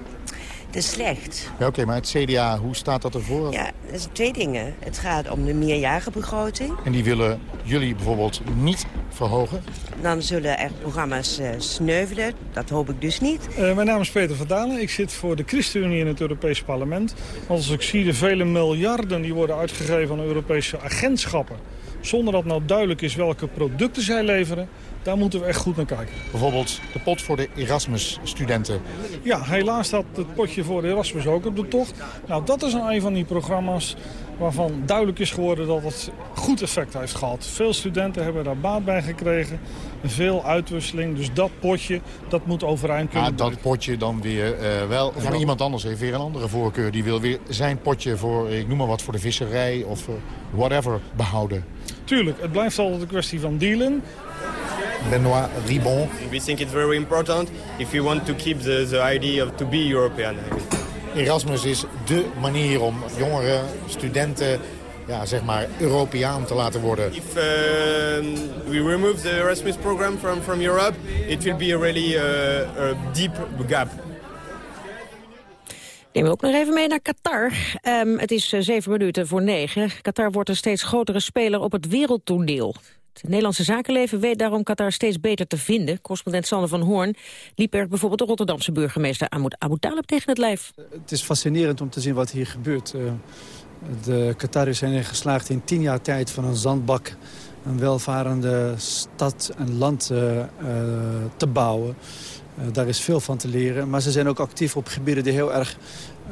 Het is slecht. Ja, Oké, maar het CDA, hoe staat dat ervoor? Ja, dat zijn twee dingen. Het gaat om de meerjarige begroting. En die willen jullie bijvoorbeeld niet verhogen? Dan zullen er programma's uh, sneuvelen. Dat hoop ik dus niet. Uh, mijn naam is Peter van Dalen. Ik zit voor de ChristenUnie in het Europese parlement. Als ik zie de vele miljarden die worden uitgegeven aan Europese agentschappen... zonder dat nou duidelijk is welke producten zij leveren... Daar moeten we echt goed naar kijken. Bijvoorbeeld de pot voor de Erasmus-studenten. Ja, helaas staat het potje voor de Erasmus ook op de tocht. Nou, dat is een van die programma's waarvan duidelijk is geworden dat het goed effect heeft gehad. Veel studenten hebben daar baat bij gekregen. Veel uitwisseling. Dus dat potje, dat moet overeind kunnen. Ja, dat potje dan weer uh, wel. Of iemand anders heeft weer een andere voorkeur. Die wil weer zijn potje voor, ik noem maar wat, voor de visserij of uh, whatever behouden. Tuurlijk, het blijft altijd een kwestie van dealen. Benoit Ribon. We think it's very important if you want to keep the, the idea of to be European. Erasmus is dé manier om jongeren, studenten, ja, zeg maar, Europeaan te laten worden. If uh, we remove the Erasmus program from, from Europe, it will be a really uh, a deep gap. Neem we ook nog even mee naar Qatar. Um, het is uh, zeven minuten voor negen. Qatar wordt een steeds grotere speler op het wereldtoneel. Het Nederlandse zakenleven weet daarom Qatar steeds beter te vinden. Correspondent Sanne van Hoorn liep er bijvoorbeeld de Rotterdamse burgemeester Ahmed Abu Talib tegen het lijf. Het is fascinerend om te zien wat hier gebeurt. Uh, de Qataris zijn er geslaagd in tien jaar tijd van een zandbak... een welvarende stad en land uh, uh, te bouwen. daar is veel van te leren. Maar ze zijn ook actief op gebieden die heel erg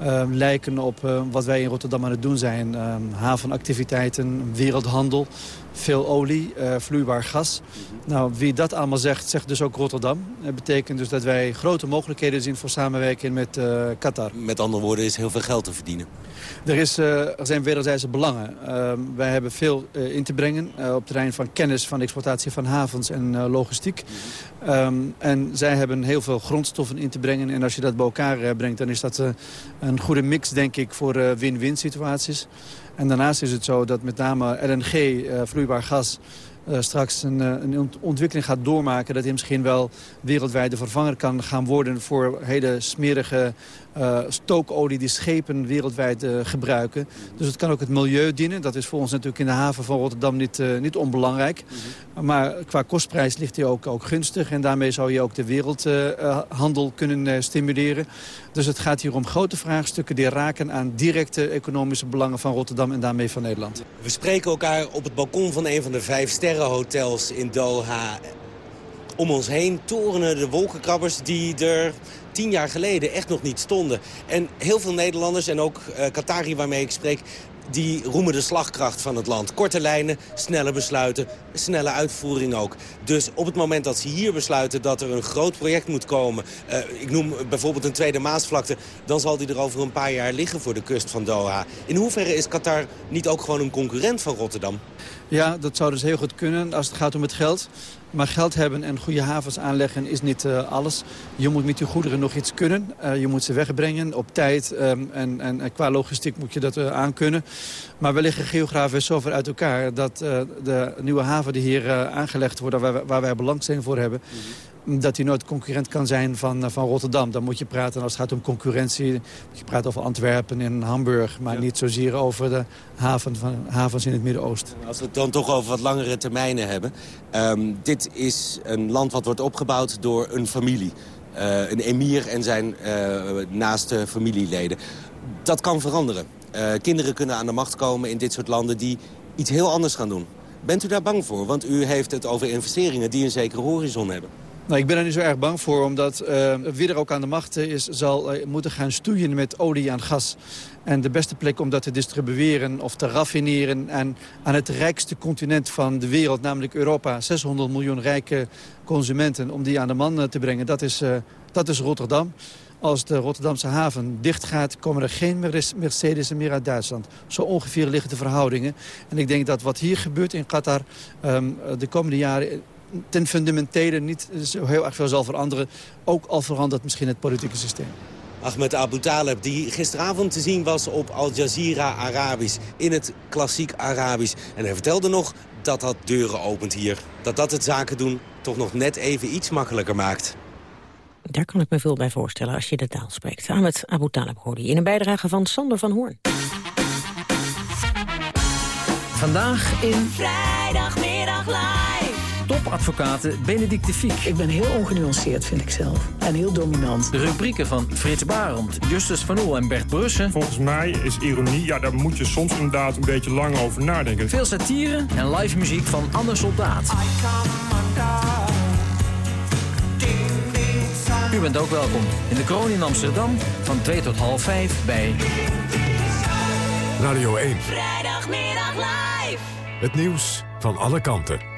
uh, lijken op wat wij in Rotterdam aan het doen zijn. Uh, havenactiviteiten, wereldhandel, veel olie, vloeibaar gas. Nou, wie dat allemaal zegt, zegt dus ook Rotterdam. Dat betekent dus dat wij grote mogelijkheden zien voor samenwerking met Qatar. Met andere woorden is heel veel geld te verdienen. Er, is, er zijn wederzijdse belangen. Ehm, wij hebben veel in te brengen op het terrein van kennis van exploitatie van havens en logistiek. Um, en zij hebben heel veel grondstoffen in te brengen. En als je dat bij elkaar brengt, dan is dat een goede mix, denk ik, voor win-win situaties. En daarnaast is het zo dat met name LNG, uh, vloeibaar gas... Uh, straks een, een, ontwikkeling gaat doormaken... dat hij misschien wel wereldwijd de vervanger kan gaan worden... voor hele smerige uh, stookolie die schepen wereldwijd uh, gebruiken. Dus het kan ook het milieu dienen. Dat is voor ons natuurlijk in de haven van Rotterdam niet, uh, niet onbelangrijk. Mhm. Maar qua kostprijs ligt hij ook, ook gunstig. En daarmee zou je ook de wereldhandel kunnen stimuleren. Dus het gaat hier om grote vraagstukken die raken aan directe economische belangen van Rotterdam en daarmee van Nederland. We spreken elkaar op het balkon van een van de vijf sterrenhotels in Doha. Om ons heen torenen de wolkenkrabbers die er tien jaar geleden echt nog niet stonden. En heel veel Nederlanders en ook uh, Qatari waarmee ik spreek die roemen de slagkracht van het land. Korte lijnen, snelle besluiten, snelle uitvoering ook. Dus op het moment dat ze hier besluiten dat er een groot project moet komen... Uh, ik noem bijvoorbeeld een tweede Maasvlakte... dan zal die er over een paar jaar liggen voor de kust van Doha. In hoeverre is Qatar niet ook gewoon een concurrent van Rotterdam? Ja, dat zou dus heel goed kunnen als het gaat om het geld. Maar geld hebben en goede havens aanleggen is niet uh, alles. Je moet met je goederen nog iets kunnen. Uh, je moet ze wegbrengen op tijd. Um, en, en, qua logistiek moet je dat uh, aankunnen. Maar we liggen geografisch zo ver uit elkaar... dat de nieuwe haven die hier aangelegd wordt... waar, wij belangstelling voor hebben... -hmm dat hij nooit concurrent kan zijn van, eh, van Rotterdam. Dan moet je praten, als het gaat om concurrentie... moet je praten over Antwerpen en Hamburg... maar niet zozeer over de haven van, havens in het Midden-Oosten. Als we het dan toch over wat langere termijnen hebben... Um, dit is een land wat wordt opgebouwd door een familie. Uh, een emir en zijn uh, naaste familieleden. Dat kan veranderen. Uh, kinderen kunnen aan de macht komen in dit soort landen... die iets heel anders gaan doen. Bent u daar bang voor? Want u heeft het over investeringen die een zekere horizon hebben. Nou, ik ben er niet zo erg bang voor, omdat uh, wie er ook aan de macht is... zal uh, moeten gaan stoeien met olie en gas. En de beste plek om dat te distribueren of te raffineren... en aan het rijkste continent van de wereld, namelijk Europa... 600 miljoen rijke consumenten, om die aan de man uh, te brengen... dat is, dat is Rotterdam. Als de Rotterdamse haven dicht gaat, komen er geen Mercedes meer uit Duitsland. Zo ongeveer liggen de verhoudingen. En ik denk dat wat hier gebeurt in Qatar um, de komende jaren ten fundamentele niet zo heel erg veel zal veranderen. Ook al verandert misschien het politieke systeem. Ahmed Abu Taleb, die gisteravond te zien was op Al Jazeera Arabisch. In het klassiek Arabisch. En hij vertelde nog dat dat deuren opent hier. Dat dat het zaken doen toch nog net even iets makkelijker maakt. Daar kan ik me veel bij voorstellen als je de taal spreekt. Ahmed Abu Taleb hoorde je in een bijdrage van Sander van Hoorn. Vandaag in... Vrijdagmiddag live topadvocaten Benedicte Fiek. Ik ben heel ongenuanceerd, vind ik zelf. En heel dominant. De rubrieken van Frits Barend, Justus van Oel en Bert Brussen. Volgens mij is ironie, ja, daar moet je soms inderdaad een beetje lang over nadenken. Veel satire en live muziek van Anne Soldaat. U bent ook welkom in de kroon in Amsterdam van 2 tot half 5 bij... Radio 1. Vrijdagmiddag live. Het nieuws van alle kanten.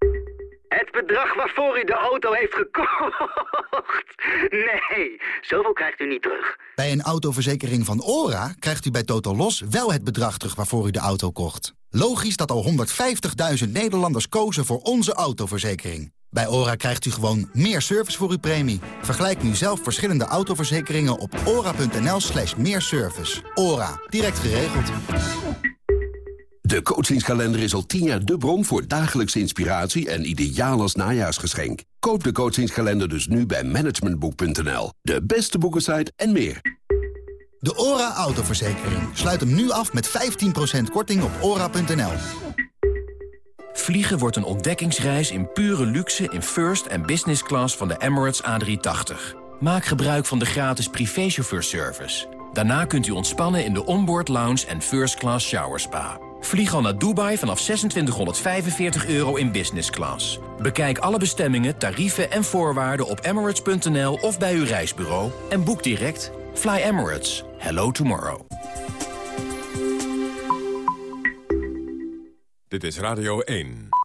Het bedrag waarvoor u de auto heeft gekocht. Nee, zoveel krijgt u niet terug. Bij een autoverzekering van ORA krijgt u bij Total Los wel het bedrag terug waarvoor u de auto kocht. Logisch dat al 150.000 Nederlanders kozen voor onze autoverzekering. Bij ORA krijgt u gewoon meer service voor uw premie. Vergelijk nu zelf verschillende autoverzekeringen op ora.nl slash meer service. ORA, direct geregeld. De coachingskalender is al tien jaar de bron voor dagelijkse inspiratie en ideaal als najaarsgeschenk. Koop de coachingskalender dus nu bij managementboek.nl. De beste boekensite en meer. De ORA autoverzekering. Sluit hem nu af met 15% korting op ora.nl. Vliegen wordt een ontdekkingsreis in pure luxe in first en business class van de Emirates A380. Maak gebruik van de gratis privéchauffeurservice. Daarna kunt u ontspannen in de onboard lounge en first class shower spa. Vlieg al naar Dubai vanaf 2645 euro in business class. Bekijk alle bestemmingen, tarieven en voorwaarden op emirates.nl of bij uw reisbureau. En boek direct. Fly Emirates. Hello tomorrow. Dit is Radio 1.